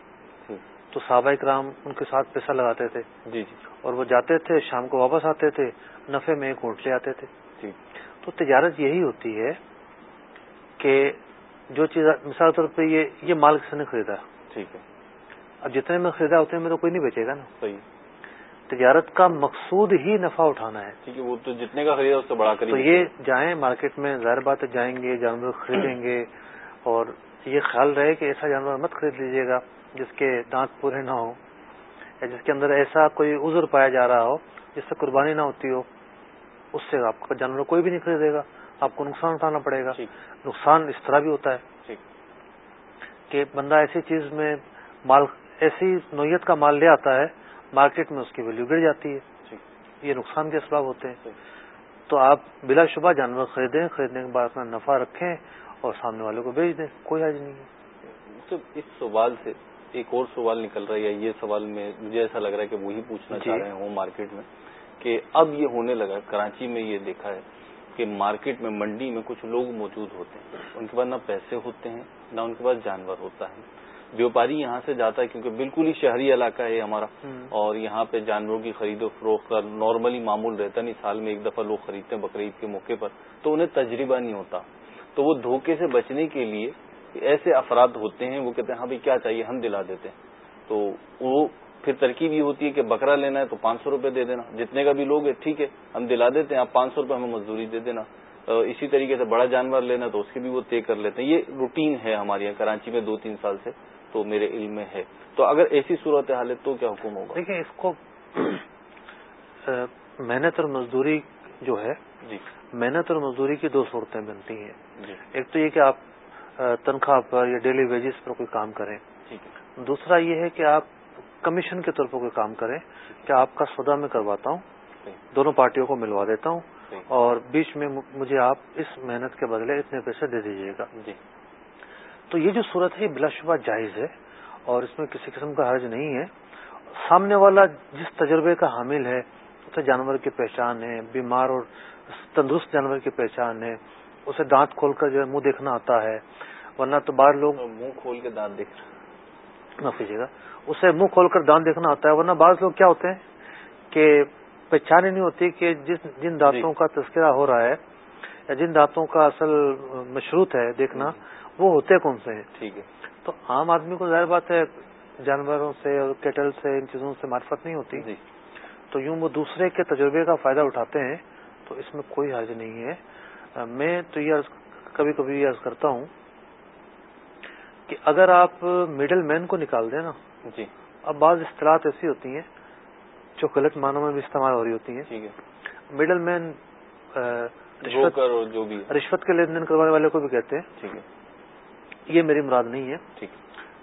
تو صحابہ کرام ان کے ساتھ پیسہ لگاتے تھے۔ جی جی۔ اور وہ جاتے تھے شام کو واپس آتے تھے نفے میں ایک اونٹ لے آتے تھے۔ جی۔ تو تجارت یہی ہوتی ہے کہ جو چیز مثال طور پہ یہ یہ مال کسی نے خریدا. ٹھیک ہے. اب جتنے میں خریدا اتنے میں تو کوئی نہیں بیچے گا نا. صحیح. تجارت کا مقصود ہی نفع اٹھانا ہے. ٹھیک ہے وہ تو جتنے کا خریدا اس سے بڑا تو یہ جائیں مارکیٹ میں ظاہر بات جائیں گے جانور خریدیں گے اور یہ خیال رہے کہ ایسا جانور مت خرید لیجیے گا جس کے دانت پورے نہ ہوں یا جس کے اندر ایسا کوئی عذر پایا جا رہا ہو جس سے قربانی نہ ہوتی ہو اس سے آپ کا جانور کوئی بھی نہیں خریدے گا. آپ کو نقصان اٹھانا پڑے گا۔ نقصان اس طرح بھی ہوتا ہے کہ بندہ ایسی چیز میں مال ایسی نوعیت کا مال لے آتا ہے مارکیٹ میں اس کی ویلو گر جاتی ہے۔ یہ نقصان کے اسباب ہوتے ہیں۔ تو آپ بلا شبہ جانور خریدیں خریدنے کے بعد اپنا نفع رکھیں اور سامنے والوں کو بھیج دیں۔ کوئی حج نہیں ہے۔ اس سوال سے ایک اور سوال نکل رہا ہے یہ سوال میں مجھے ایسا لگ رہا ہے کہ وہی پوچھنا چاہ رہے ہیں مارکیٹ میں کہ اب یہ ہونے لگا کراچی میں یہ دیکھا ہے۔ کہ مارکیٹ میں منڈی میں کچھ لوگ موجود ہوتے ہیں۔ ان کے پاس نہ پیسے ہوتے ہیں نہ ان کے پاس جانور ہوتا ہے۔ ویوپاری یہاں سے جاتا ہے کیونکہ بالکل ہی شہری علاقہ ہے ہمارا۔ اور یہاں پہ جانوروں کی خرید و فروخت کا نارملی معمول رہتا نہیں۔ سال میں ایک دفعہ لوگ خریدتے ہیں بقرعید کے موقع پر۔ تو انہیں تجربہ نہیں ہوتا۔ تو وہ دھوکے سے بچنے کے لیے ایسے افراد ہوتے ہیں وہ کہتے ہیں ہاں بھائی کیا چاہیے ہم دلا دیتے ہیں۔ تو وہ پھر ترکیب یہ ہوتی ہے کہ بکرا لینا ہے تو پانچ سو روپے دے دینا۔ جتنے کا بھی لوگ ہے ٹھیک ہے ہم دلا دیتے ہیں آپ پانچ سو روپے ہمیں مزدوری دے دینا۔ اسی طریقے سے بڑا جانور لینا تو اس کے بھی وہ طے کر لیتے ہیں۔ یہ روٹین ہے ہمارے یہاں کراچی میں دو تین سال سے تو میرے علم میں ہے۔ تو اگر ایسی صورت حال ہے تو کیا حکم ہوگا؟ دیکھیں اس کو محنت اور مزدوری جو ہے جی۔ محنت اور مزدوری کی دو صورتیں بنتی ہیں۔ جی۔ ایک تو یہ کہ آپ تنخواہ پر یا ڈیلی ویجز پر کوئی کام کریں۔ دوسرا یہ ہے کہ آپ کمیشن کے طور پر کوئی کام کریں کہ آپ کا سودا میں کرواتا ہوں؟ دونوں پارٹیوں کو ملوا دیتا ہوں اور بیچ میں مجھے آپ اس محنت کے بدلے اتنے پیسے دے دیجیے گا۔ جی۔ تو یہ جو صورت ہے یہ بلا شبہ جائز ہے اور اس میں کسی قسم کا حرج نہیں ہے۔ سامنے والا جس تجربے کا حامل ہے اسے جانور کی پہچان ہے بیمار اور تندرست جانور کی پہچان ہے اسے دانت کھول کر جو ہے منہ دیکھنا آتا ہے ورنہ تو باہر لوگ منہ کھول کے دانت دیکھ معاف کیجیے گا۔ اسے منہ کھول کر دانت دیکھنا آتا ہے ورنہ بعض لوگ کیا ہوتے ہیں کہ پہچان ہی نہیں ہوتی کہ جس جن دانتوں کا تذکرہ ہو رہا ہے یا جن دانتوں کا اصل مشروط ہے دیکھنا وہ ہوتے کون سے ہیں؟ ٹھیک ہے۔ تو عام آدمی کو ظاہر بات ہے جانوروں سے اور کیٹل سے ان چیزوں سے معرفت نہیں ہوتی۔ جی۔ تو یوں وہ دوسرے کے تجربے کا فائدہ اٹھاتے ہیں تو اس میں کوئی حرج نہیں ہے۔ میں تو یہ کبھی کبھی یہ عرض کرتا ہوں کہ اگر آپ مڈل مین کو نکال دیں نا جی۔ اب بعض اصطلاحات ایسی ہوتی ہیں جو غلط معنوں میں بھی استعمال ہو رہی ہوتی ہیں۔ ٹھیک ہے۔ مڈل مین رشوت جو بھی۔ رشوت کے لین دین کروانے والے کو بھی کہتے ہیں۔ ٹھیک ہے۔ یہ میری مراد نہیں ہے۔ ٹھیک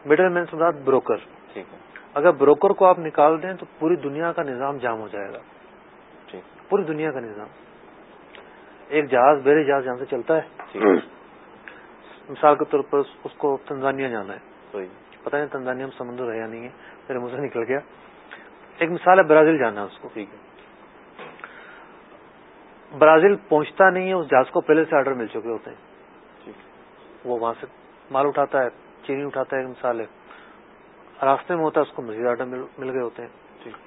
مڈل مین سے مراد بروکر۔ ٹھیک ہے۔ اگر بروکر کو آپ نکال دیں تو پوری دنیا کا نظام جام ہو جائے گا۔ ٹھیک۔ پوری دنیا کا نظام۔ ایک جہاز بیرے جہاز جہاں سے چلتا ہے۔ مثال کے طور پر اس کو تنزانیہ جانا ہے۔ پتہ نہیں تنزانیہ میں سمندر ہے یا نہیں ہے میرے منہ سے نکل گیا۔ ایک مثال ہے برازیل جانا ہے اس کو ٹھیک ہے۔ برازیل پہنچتا نہیں ہے اس جہاز کو پہلے سے آرڈر مل چکے ہوتے ہیں۔ وہ وہاں سے مال اٹھاتا ہے چینی اٹھاتا ہے ایک مثال ہے۔ راستے میں ہوتا ہے اس کو مزید آرڈر مل گئے ہوتے ہیں۔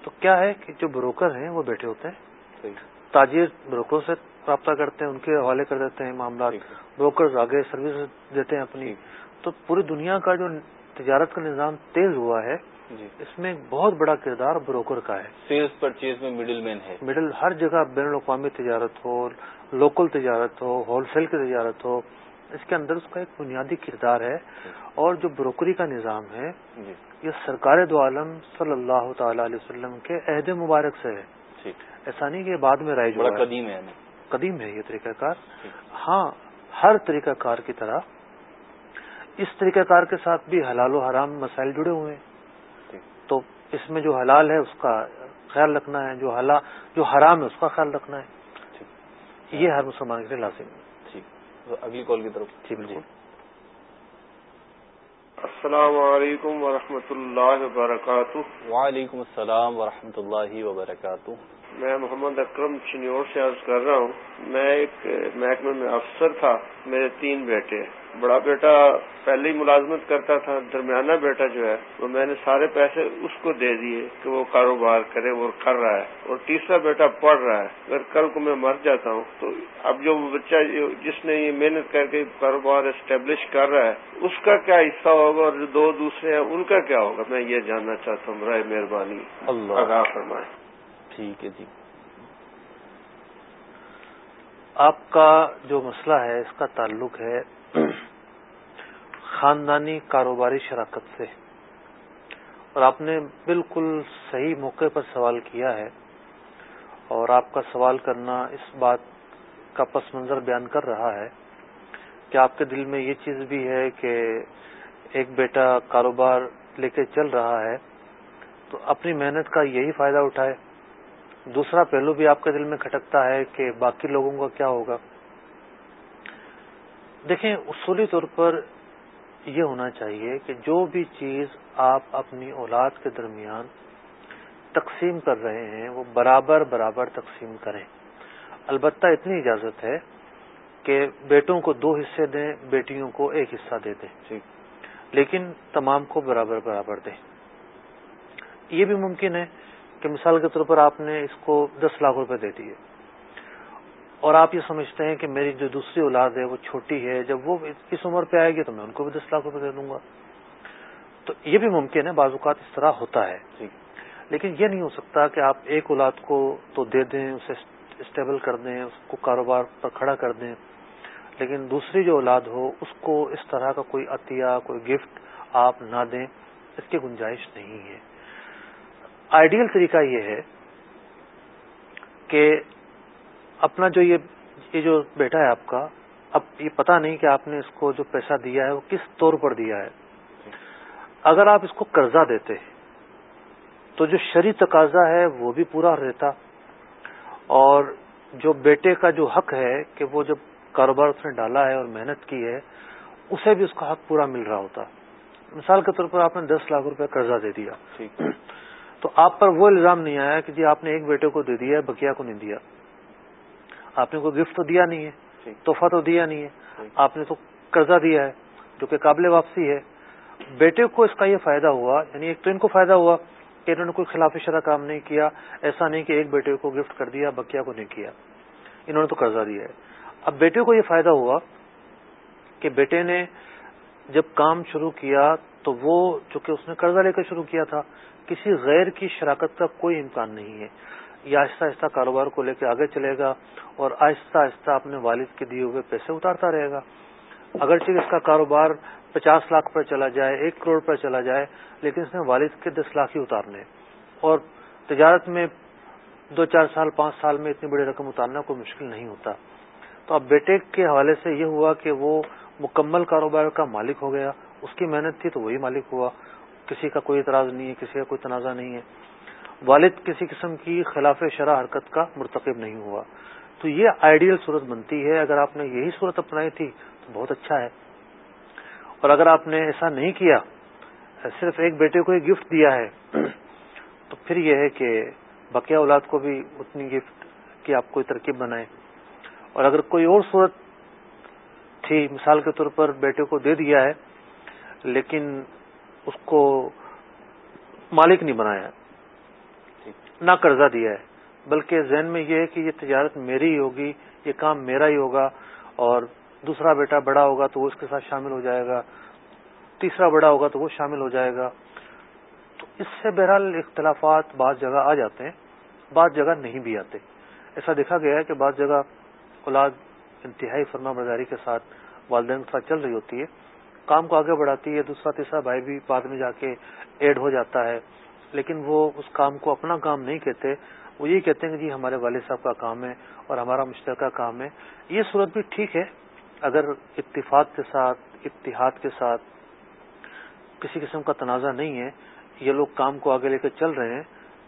تو کیا ہے کہ جو بروکر ہیں وہ بیٹھے ہوتے ہیں۔ تاجر بروکروں سے رابطہ کرتے ہیں ان کے حوالے کر دیتے ہیں معاملات۔ بروکر آگے سروس دیتے ہیں اپنی۔ تو پوری دنیا کا جو تجارت کا نظام تیز ہوا ہے جی۔ اس میں ایک بہت بڑا کردار بروکر کا ہے۔ سیلز پرچیز میں مڈل مین ہے۔ مڈل ہر جگہ بین الاقوامی تجارت ہو لوکل تجارت ہو ہول سیل کی تجارت ہو اس کے اندر اس کا ایک بنیادی کردار ہے۔ اور جو بروکری کا نظام ہے جی۔ یہ سرکار دو عالم صلی اللہ تعالی علیہ وسلم کے عہد مبارک سے ہے۔ ایسا نہیں کہ بعد میں رائے جو قدیم ہے۔ قدیم ہے یہ طریقہ کار۔ ہاں ہر طریقہ کار کی طرح اس طریقہ کار کے ساتھ بھی حلال و حرام مسائل جڑے ہوئے ہیں۔ تو اس میں جو حلال ہے اس کا خیال رکھنا ہے جو حلال جو حرام ہے اس کا خیال رکھنا ہے۔ یہ ہر مسلمان کے لیے لازم ہے۔ اگلی کال کی طرف۔ جی بالکل۔ السلام علیکم ورحمۃ اللہ وبرکاتہ۔ وعلیکم السلام ورحمۃ اللہ وبرکاتہ۔ میں محمد اکرم چنیور سے عرض کر رہا ہوں۔ میں ایک محکمے میں افسر تھا میرے تین بیٹے بڑا بیٹا پہلے ہی ملازمت کرتا تھا درمیانہ بیٹا جو ہے وہ میں نے سارے پیسے اس کو دے دیے کہ وہ کاروبار کرے وہ کر رہا ہے۔ اور تیسرا بیٹا پڑھ رہا ہے۔ اگر کل کو میں مر جاتا ہوں تو اب جو بچہ جس نے یہ محنت کر کے کاروبار اسٹیبلش کر رہا ہے اس کا کیا حصہ ہوگا اور جو دو دوسرے ہیں ان کا کیا ہوگا؟ میں یہ جاننا چاہتا ہوں برائے مہربانی۔ آگاہ فرمائیں۔ ٹھیک ہے جی۔ آپ کا جو مسئلہ ہے اس کا تعلق ہے خاندانی کاروباری شراکت سے۔ اور آپ نے بالکل صحیح موقع پر سوال کیا ہے اور آپ کا سوال کرنا اس بات کا پس منظر بیان کر رہا ہے کہ آپ کے دل میں یہ چیز بھی ہے کہ ایک بیٹا کاروبار لے کے چل رہا ہے تو اپنی محنت کا یہی فائدہ اٹھائے۔ دوسرا پہلو بھی آپ کے دل میں کھٹکتا ہے کہ باقی لوگوں کا کیا ہوگا۔ دیکھیں اصولی طور پر یہ ہونا چاہیے کہ جو بھی چیز آپ اپنی اولاد کے درمیان تقسیم کر رہے ہیں وہ برابر برابر تقسیم کریں۔ البتہ اتنی اجازت ہے کہ بیٹوں کو دو حصے دیں بیٹیوں کو ایک حصہ دے دیں۔ لیکن تمام کو برابر برابر دیں۔ یہ بھی ممکن ہے کہ مثال کے طور پر آپ نے اس کو دس لاکھ روپے دے دیے۔ اور آپ یہ سمجھتے ہیں کہ میری جو دوسری اولاد ہے وہ چھوٹی ہے جب وہ اس عمر پہ آئے گی تو میں ان کو بھی دس لاکھ روپے دے دوں گا۔ تو یہ بھی ممکن ہے بعض اوقات اس طرح ہوتا ہے۔ جی۔ لیکن یہ نہیں ہو سکتا کہ آپ ایک اولاد کو تو دے دیں اسے اسٹیبل کر دیں اس کو کاروبار پر کھڑا کر دیں۔ لیکن دوسری جو اولاد ہو اس کو اس طرح کا کوئی عطیہ کوئی گفٹ آپ نہ دیں اس کی گنجائش نہیں ہے۔ آئیڈیل طریقہ یہ ہے کہ اپنا جو یہ جو بیٹا ہے آپ کا اب یہ پتا نہیں کہ آپ نے اس کو جو پیسہ دیا ہے وہ کس طور پر دیا ہے۔ اگر آپ اس کو قرضہ دیتے تو جو شری تقاضا ہے وہ بھی پورا رہتا۔ اور جو بیٹے کا جو حق ہے کہ وہ جب کاروبار اس نے ڈالا ہے اور محنت کی ہے اسے بھی اس کا حق پورا مل رہا ہوتا۔ مثال کے طور پر آپ نے دس لاکھ روپے قرضہ دے دیا۔ تو آپ پر وہ الزام نہیں آیا کہ جی آپ نے ایک بیٹے کو دے دیا ہے بکیا کو نہیں دیا۔ آپ نے کوئی گفٹ تو دیا نہیں ہے تحفہ تو دیا نہیں ہے۔ آپ نے تو قرضہ دیا ہے جو کہ قابل واپسی ہے۔ بیٹے کو اس کا یہ فائدہ ہوا یعنی ایک تو ان کو فائدہ ہوا کہ انہوں نے کوئی خلاف شرح کام نہیں کیا ایسا نہیں کہ ایک بیٹے کو گفٹ کر دیا بکیا کو نہیں کیا۔ انہوں نے تو قرضہ دیا ہے۔ اب بیٹے کو یہ فائدہ ہوا کہ بیٹے نے جب کام شروع کیا تو وہ چونکہ اس نے قرضہ لے کر شروع کیا تھا کسی غیر کی شراکت کا کوئی امکان نہیں ہے۔ یہ آہستہ آہستہ کاروبار کو لے کے آگے چلے گا اور آہستہ آہستہ اپنے والد کے دیے ہوئے پیسے اتارتا رہے گا۔ اگرچہ اس کا کاروبار پچاس لاکھ پر چلا جائے، ایک کروڑ پر چلا جائے، لیکن اس نے والد کے دس لاکھ ہی اتارنے۔ اور تجارت میں دو چار سال، پانچ سال میں اتنی بڑی رقم اتارنا کوئی مشکل نہیں ہوتا۔ تو اب بیٹے کے حوالے سے یہ ہوا کہ وہ مکمل کاروبار کا مالک ہو گیا۔ اس کی محنت تھی تو وہی مالک ہوا۔ کسی کا کوئی اعتراض نہیں ہے، کسی کا کوئی تنازع نہیں ہے۔ والد کسی قسم کی خلاف شرح حرکت کا مرتکب نہیں ہوا۔ تو یہ آئیڈیل صورت بنتی ہے۔ اگر آپ نے یہی صورت اپنائی تھی تو بہت اچھا ہے۔ اور اگر آپ نے ایسا نہیں کیا، صرف ایک بیٹے کو ہی گفٹ دیا ہے، تو پھر یہ ہے کہ بقیہ اولاد کو بھی اتنی گفٹ کی آپ کوئی ترکیب بنائے اور اگر کوئی اور صورت تھی، مثال کے طور پر بیٹے کو دے دیا ہے، لیکن اس کو مالک نہیں بنایا۔ نہ قرضہ دیا ہے، بلکہ ذہن میں یہ ہے کہ یہ تجارت میری ہی ہوگی، یہ کام میرا ہی ہوگا، اور دوسرا بیٹا بڑا ہوگا تو وہ اس کے ساتھ شامل ہو جائے گا، تیسرا بڑا ہوگا تو وہ شامل ہو جائے گا۔ تو اس سے بہرحال اختلافات بعض جگہ آ جاتے ہیں، بعض جگہ نہیں بھی آتے۔ ایسا دیکھا گیا ہے کہ بعض جگہ اولاد انتہائی فرما برداری کے ساتھ والدین کے ساتھ چل رہی ہوتی ہے، کام کو آگے بڑھاتی ہے، دوسرا تیسرا بھائی بھی بعد میں جا کے ایڈ ہو جاتا ہے۔ لیکن وہ اس کام کو اپنا کام نہیں کہتے، وہ یہی کہتے ہیں کہ جی ہمارے والد صاحب کا کام ہے اور ہمارا مشترکہ کام ہے۔ یہ صورت بھی ٹھیک ہے۔ اگر اتفاق کے ساتھ، اتحاد کے ساتھ کسی قسم کا تنازع نہیں ہے، یہ لوگ کام کو آگے لے کے چل رہے ہیں،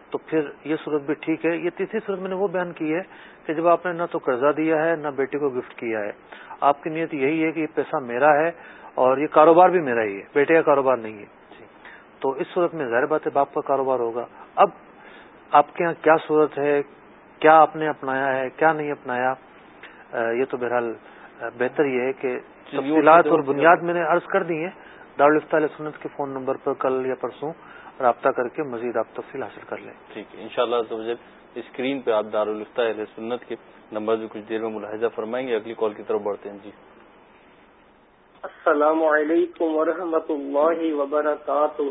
تو پھر یہ صورت بھی ٹھیک ہے۔ یہ تیسری صورت میں نے وہ بیان کی ہے کہ جب آپ نے نہ تو قرضہ دیا ہے، نہ بیٹی کو گفٹ کیا ہے۔ آپ کی نیت یہی ہے کہ یہ پیسہ میرا ہے اور یہ کاروبار بھی میرا ہی ہے، بیٹے کا کاروبار نہیں ہے۔ تو اس صورت میں ظاہر بات ہے باپ کا کاروبار ہوگا۔ اب آپ کے یہاں کیا صورت ہے؟ کیا آپ نے اپنایا ہے؟ کیا نہیں اپنایا؟ یہ تو بہرحال بہتر یہ ہے کہ تفصیلات اور بنیاد میں نے عرض کر دی ہیں۔ علیہ سنت کے فون نمبر پر کل یا پرسوں رابطہ کر کے مزید آپ تفصیل حاصل کر لیں۔ ٹھیک ہے ان شاء اللہ اسکرین پہ آپ علیہ سنت کے نمبر بھی کچھ دیر میں ملاحظہ فرمائیں گے۔ اگلی کال کی طرف بڑھتے ہیں۔ جی۔ السلام علیکم ورحمۃ اللہ وبرکاتہ۔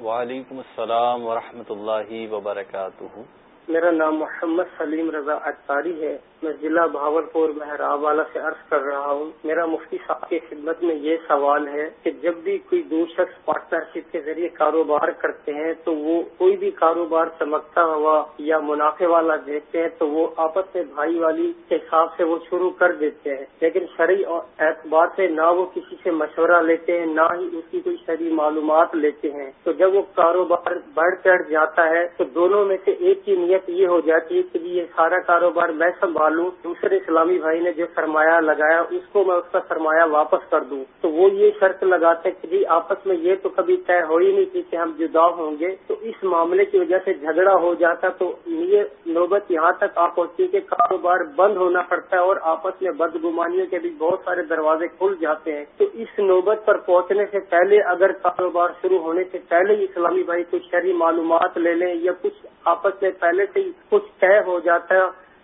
وعلیکم السلام ورحمۃ اللہ وبرکاتہ۔ میرا نام محمد سلیم رضا اطاری ہے۔ میں ضلع بھاولپور محراب والا سے عرض کر رہا ہوں، میرا مفتی صاحب کی خدمت میں یہ سوال ہے کہ جب بھی کوئی دو شخص پارٹنرشپ کے ذریعے کاروبار کرتے ہیں تو وہ کوئی بھی کاروبار چمکتا ہوا یا منافع والا دیکھتے ہیں تو وہ آپس میں بھائی والی کے حساب سے وہ شروع کر دیتے ہیں۔ لیکن شرعی اعتبار سے نہ وہ کسی سے مشورہ لیتے ہیں، نہ ہی اس کی کوئی شرعی معلومات لیتے ہیں۔ تو جب وہ کاروبار بڑھ چڑھ جاتا ہے تو دونوں میں سے ایک کی نیت یہ ہو جاتی ہے کہ یہ سارا کاروبار میں سنبھال لوں دوسرے اسلامی بھائی نے جو سرمایہ لگایا، اس کو میں اس کا سرمایہ واپس کر دوں۔ تو وہ یہ شرط لگاتے کہ جی آپس میں یہ تو کبھی طے ہو ہی نہیں تھی کہ ہم جدا ہوں گے۔ تو اس معاملے کی وجہ سے جھگڑا ہو جاتا، تو یہ نوبت یہاں تک آپ ہوتی کہ کاروبار بند ہونا پڑتا ہے اور آپس میں بدگمانیوں کے بھی بہت سارے دروازے کھل جاتے ہیں۔ تو اس نوبت پر پہنچنے سے پہلے اگر کاروبار شروع ہونے سے پہلے ہی اسلامی بھائی کچھ شہری معلومات لے لیں یا کچھ آپس میں پہلے سے ہی کچھ طے ہو جاتا ہے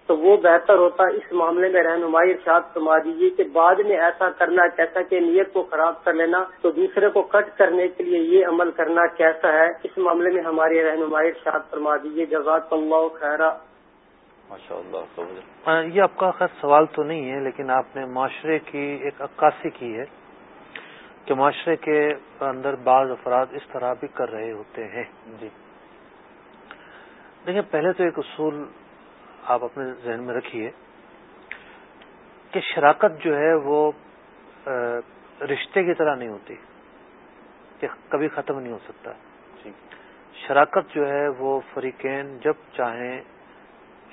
تو وہ بہتر ہوتا اس معاملے میں رہنمائی ارشاد فرما دیجیے کہ بعد میں ایسا کرنا کیسا کہ نیت کو خراب کر لینا تو دوسرے کو کٹ کرنے کے لیے یہ عمل کرنا کیسا ہے؟ اس معاملے میں ہماری رہنمائی ارشاد فرما دیجیے جزاک اللہ خیرہ یہ آپ کا خیر سوال تو نہیں ہے لیکن آپ نے معاشرے کی ایک عکاسی کی ہے کہ معاشرے کے اندر بعض افراد اس طرح بھی کر رہے ہوتے ہیں۔ جی۔ دیکھیں پہلے تو ایک اصول آپ اپنے ذہن میں رکھیے کہ شراکت جو ہے وہ رشتے کی طرح نہیں ہوتی کہ کبھی ختم نہیں ہو سکتا جی۔ شراکت جو ہے وہ فریقین جب چاہیں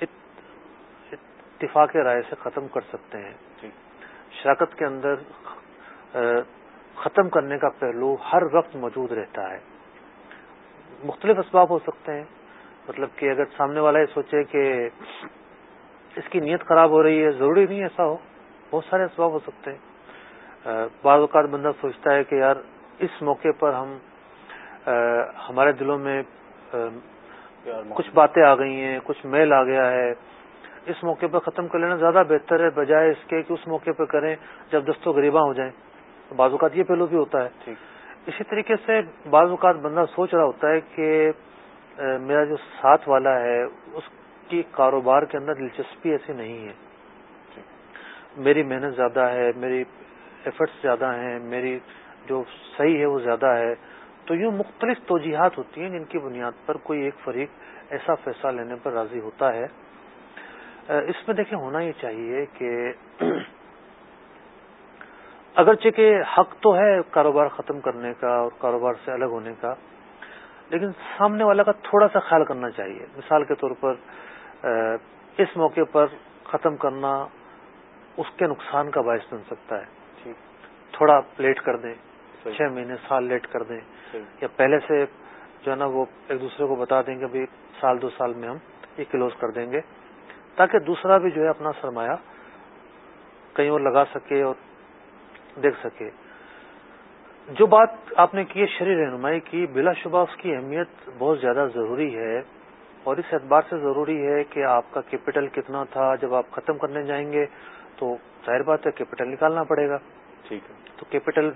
اتفاق رائے سے ختم کر سکتے ہیں جی۔ شراکت کے اندر ختم کرنے کا پہلو ہر وقت موجود رہتا ہے مختلف اسباب ہو سکتے ہیں مطلب کہ اگر سامنے والا یہ سوچے کہ اس کی نیت خراب ہو رہی ہے ضروری نہیں ایسا ہو بہت سارے اسباب ہو سکتے ہیں۔ بعض اوقات بندہ سوچتا ہے کہ یار اس موقع پر ہم ہمارے دلوں میں کچھ باتیں آ گئی ہیں کچھ میل آ گیا ہے۔ اس موقع پر ختم کر لینا زیادہ بہتر ہے بجائے اس کے کہ اس موقع پہ کریں جب دستوں غریباں ہو جائیں۔ بعض اوقات یہ پہلو بھی ہوتا ہے۔ اسی طریقے سے بعض اوقات بندہ سوچ رہا ہوتا ہے کہ میرا جو ساتھ والا ہے، اس کی کاروبار کے اندر دلچسپی ایسی نہیں ہے۔ میری محنت زیادہ ہے، میری ایفرٹس زیادہ ہیں، میری جو صحیح ہے وہ زیادہ ہے۔ تو یوں مختلف توجیحات ہوتی ہیں جن کی بنیاد پر کوئی ایک فریق ایسا فیصلہ لینے پر راضی ہوتا ہے۔ اس میں دیکھیں، ہونا یہ چاہیے کہ اگرچہ کہ حق تو ہے کاروبار ختم کرنے کا اور کاروبار سے الگ ہونے کا لیکن سامنے والا کا تھوڑا سا خیال کرنا چاہیے۔ مثال کے طور پر اس موقع پر ختم کرنا اس کے نقصان کا باعث بن سکتا ہے۔ تھوڑا لیٹ کر دیں چھ مہینے سال لیٹ کر دیں۔ یا پہلے سے جو ہے نا وہ ایک دوسرے کو بتا دیں گے سال دو سال میں ہم یہ کلوز کر دیں گے۔ تاکہ دوسرا بھی جو ہے اپنا سرمایہ کہیں اور لگا سکے اور دیکھ سکے۔ جو بات آپ نے کی شری رہنمائی کی بلا شبہ اس کی اہمیت بہت زیادہ ضروری ہے اور اس اعتبار سے ضروری ہے کہ آپ کا کیپٹل کتنا تھا جب آپ ختم کرنے جائیں گے تو ظاہر بات ہے کیپٹل نکالنا پڑے گا۔ ٹھیک ہے۔ تو کیپٹل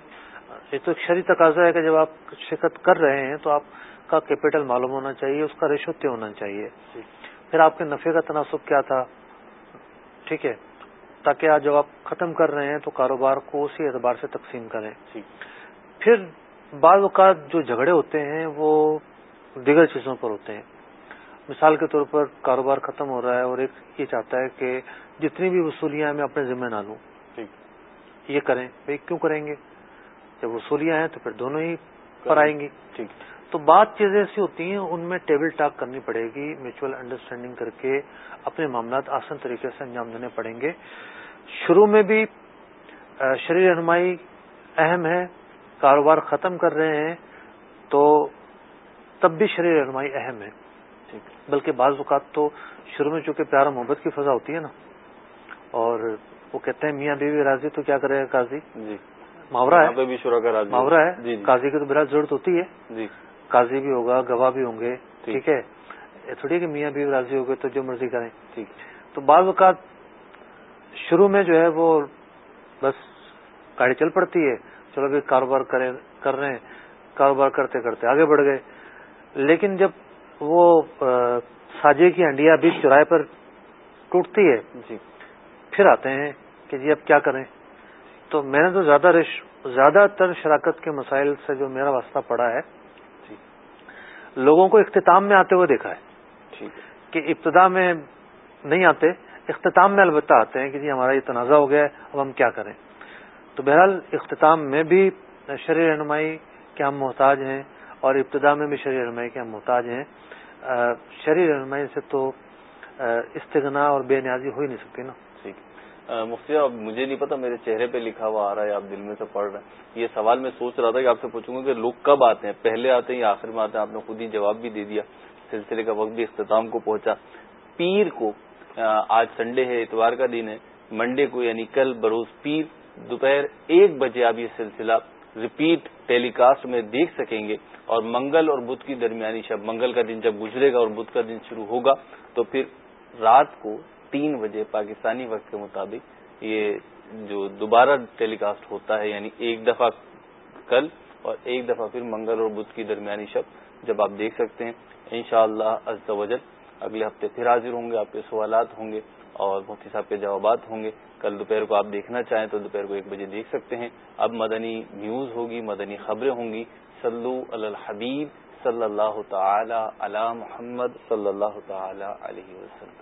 یہ تو ایک شری تقاضا ہے کہ جب آپ شرکت کر رہے ہیں تو آپ کا کیپٹل معلوم ہونا چاہیے اس کا ریشو طے ہونا چاہیے۔ پھر آپ کے نفے کا تناسب کیا تھا؟ ٹھیک ہے۔ تاکہ جب آپ ختم کر رہے ہیں تو کاروبار کو اسی اعتبار سے تقسیم کریں۔ پھر بعض اوقات جو جھگڑے ہوتے ہیں وہ دیگر چیزوں پر ہوتے ہیں۔ مثال کے طور پر کاروبار ختم ہو رہا ہے اور ایک یہ چاہتا ہے کہ جتنی بھی وصولیاں میں اپنے ذمہ نہ لوں۔ یہ کریں۔ بھائی کیوں کریں گے؟ جب وصولیاں ہیں تو پھر دونوں ہی پر آئیں گی۔ تو بات چیزیں ایسی ہوتی ہیں ان میں ٹیبل ٹاک کرنی پڑے گی میوچل انڈرسٹینڈنگ کر کے اپنے معاملات آسان طریقے سے انجام دینے پڑیں گے۔ شروع میں بھی شریر رہنمائی اہم ہے۔ کاروبار ختم کر رہے ہیں تو تب بھی شریر رہنمائی اہم ہے۔ بلکہ بعض اوقات تو شروع میں چونکہ پیار محبت کی فضا ہوتی ہے نا اور وہ کہتے ہیں میاں بیوی راضی تو کیا کرے گا قاضی؟ جی۔ محاورہ ہے۔ محاورہ ہے۔ جی، جی۔ قاضی کی تو بلا ضرورت ہوتی ہے۔ جی۔ قاضی بھی ہوگا گواہ بھی ہوں گے۔ ٹھیک۔ ہے۔ تھوڑی کہ میاں بیوی راضی ہو گئے تو جو مرضی کریں۔ ٹھیک۔ تو بعض اوقات شروع میں جو ہے وہ بس گاڑی چل پڑتی ہے چلو بھی کاروبار کر رہے ہیں کاروبار کرتے کرتے آگے بڑھ گئے۔ لیکن جب وہ ساجے کی ہنڈیا بھی چوراہے پر ٹوٹتی ہے جی۔ پھر آتے ہیں کہ جی اب کیا کریں؟ تو میں نے تو زیادہ زیادہ تر شراکت کے مسائل سے جو میرا واسطہ پڑا ہے جی۔ لوگوں کو اختتام میں آتے ہوئے دیکھا ہے۔ کہ ابتدا میں نہیں آتے اختتام میں البتہ آتے ہیں کہ جی ہمارا یہ تنازع ہو گیا ہے اب ہم کیا کریں؟ تو بہرحال اختتام میں بھی شرح رہنمائی کے ہم محتاج ہیں اور ابتدا میں بھی شرح رہنمائی کے ہم محتاج ہیں۔ شرح رہنمائی سے تو استغنا اور بے نیازی ہو ہی نہیں سکتی نا۔ مفتی اب مجھے نہیں پتا، میرے چہرے پہ لکھا ہوا آ رہا ہے، آپ دل میں سے پڑھ رہے ہیں۔ یہ سوال میں سوچ رہا تھا کہ آپ سے پوچھوں گا کہ لوگ کب آتے ہیں؟ پہلے آتے ہیں یا آخر میں آتے ہیں؟ آپ نے خود ہی جواب بھی دے دیا۔ سلسلے کا وقت بھی اختتام کو پہنچا۔ پیر کو آج سنڈے ہے، اتوار کا دن ہے۔ منڈے کو یعنی کل بروز پیر دوپہر ایک بجے آپ یہ سلسلہ ریپیٹ ٹیلی کاسٹ میں دیکھ سکیں گے اور منگل اور بدھ کی درمیانی شب، منگل کا دن جب گزرے گا اور بدھ کا دن شروع ہوگا، تو پھر رات کو تین بجے پاکستانی وقت کے مطابق یہ جو دوبارہ ٹیلی کاسٹ ہوتا ہے یعنی ایک دفعہ کل اور ایک دفعہ پھر منگل اور بدھ کی درمیانی شب جب آپ دیکھ سکتے ہیں۔ ان شاء اللہ اگلے ہفتے پھر حاضر ہوں گے، آپ کے سوالات ہوں گے۔ اور مفتی صاحب کے جوابات ہوں گے۔ کل دوپہر کو آپ دیکھنا چاہیں تو دوپہر کو ایک بجے دیکھ سکتے ہیں۔ اب مدنی نیوز ہوگی، مدنی خبریں ہوں گی۔ سلو الحبیب صلی اللہ تعالی علی محمد صلی اللہ تعالی علیہ وسلم۔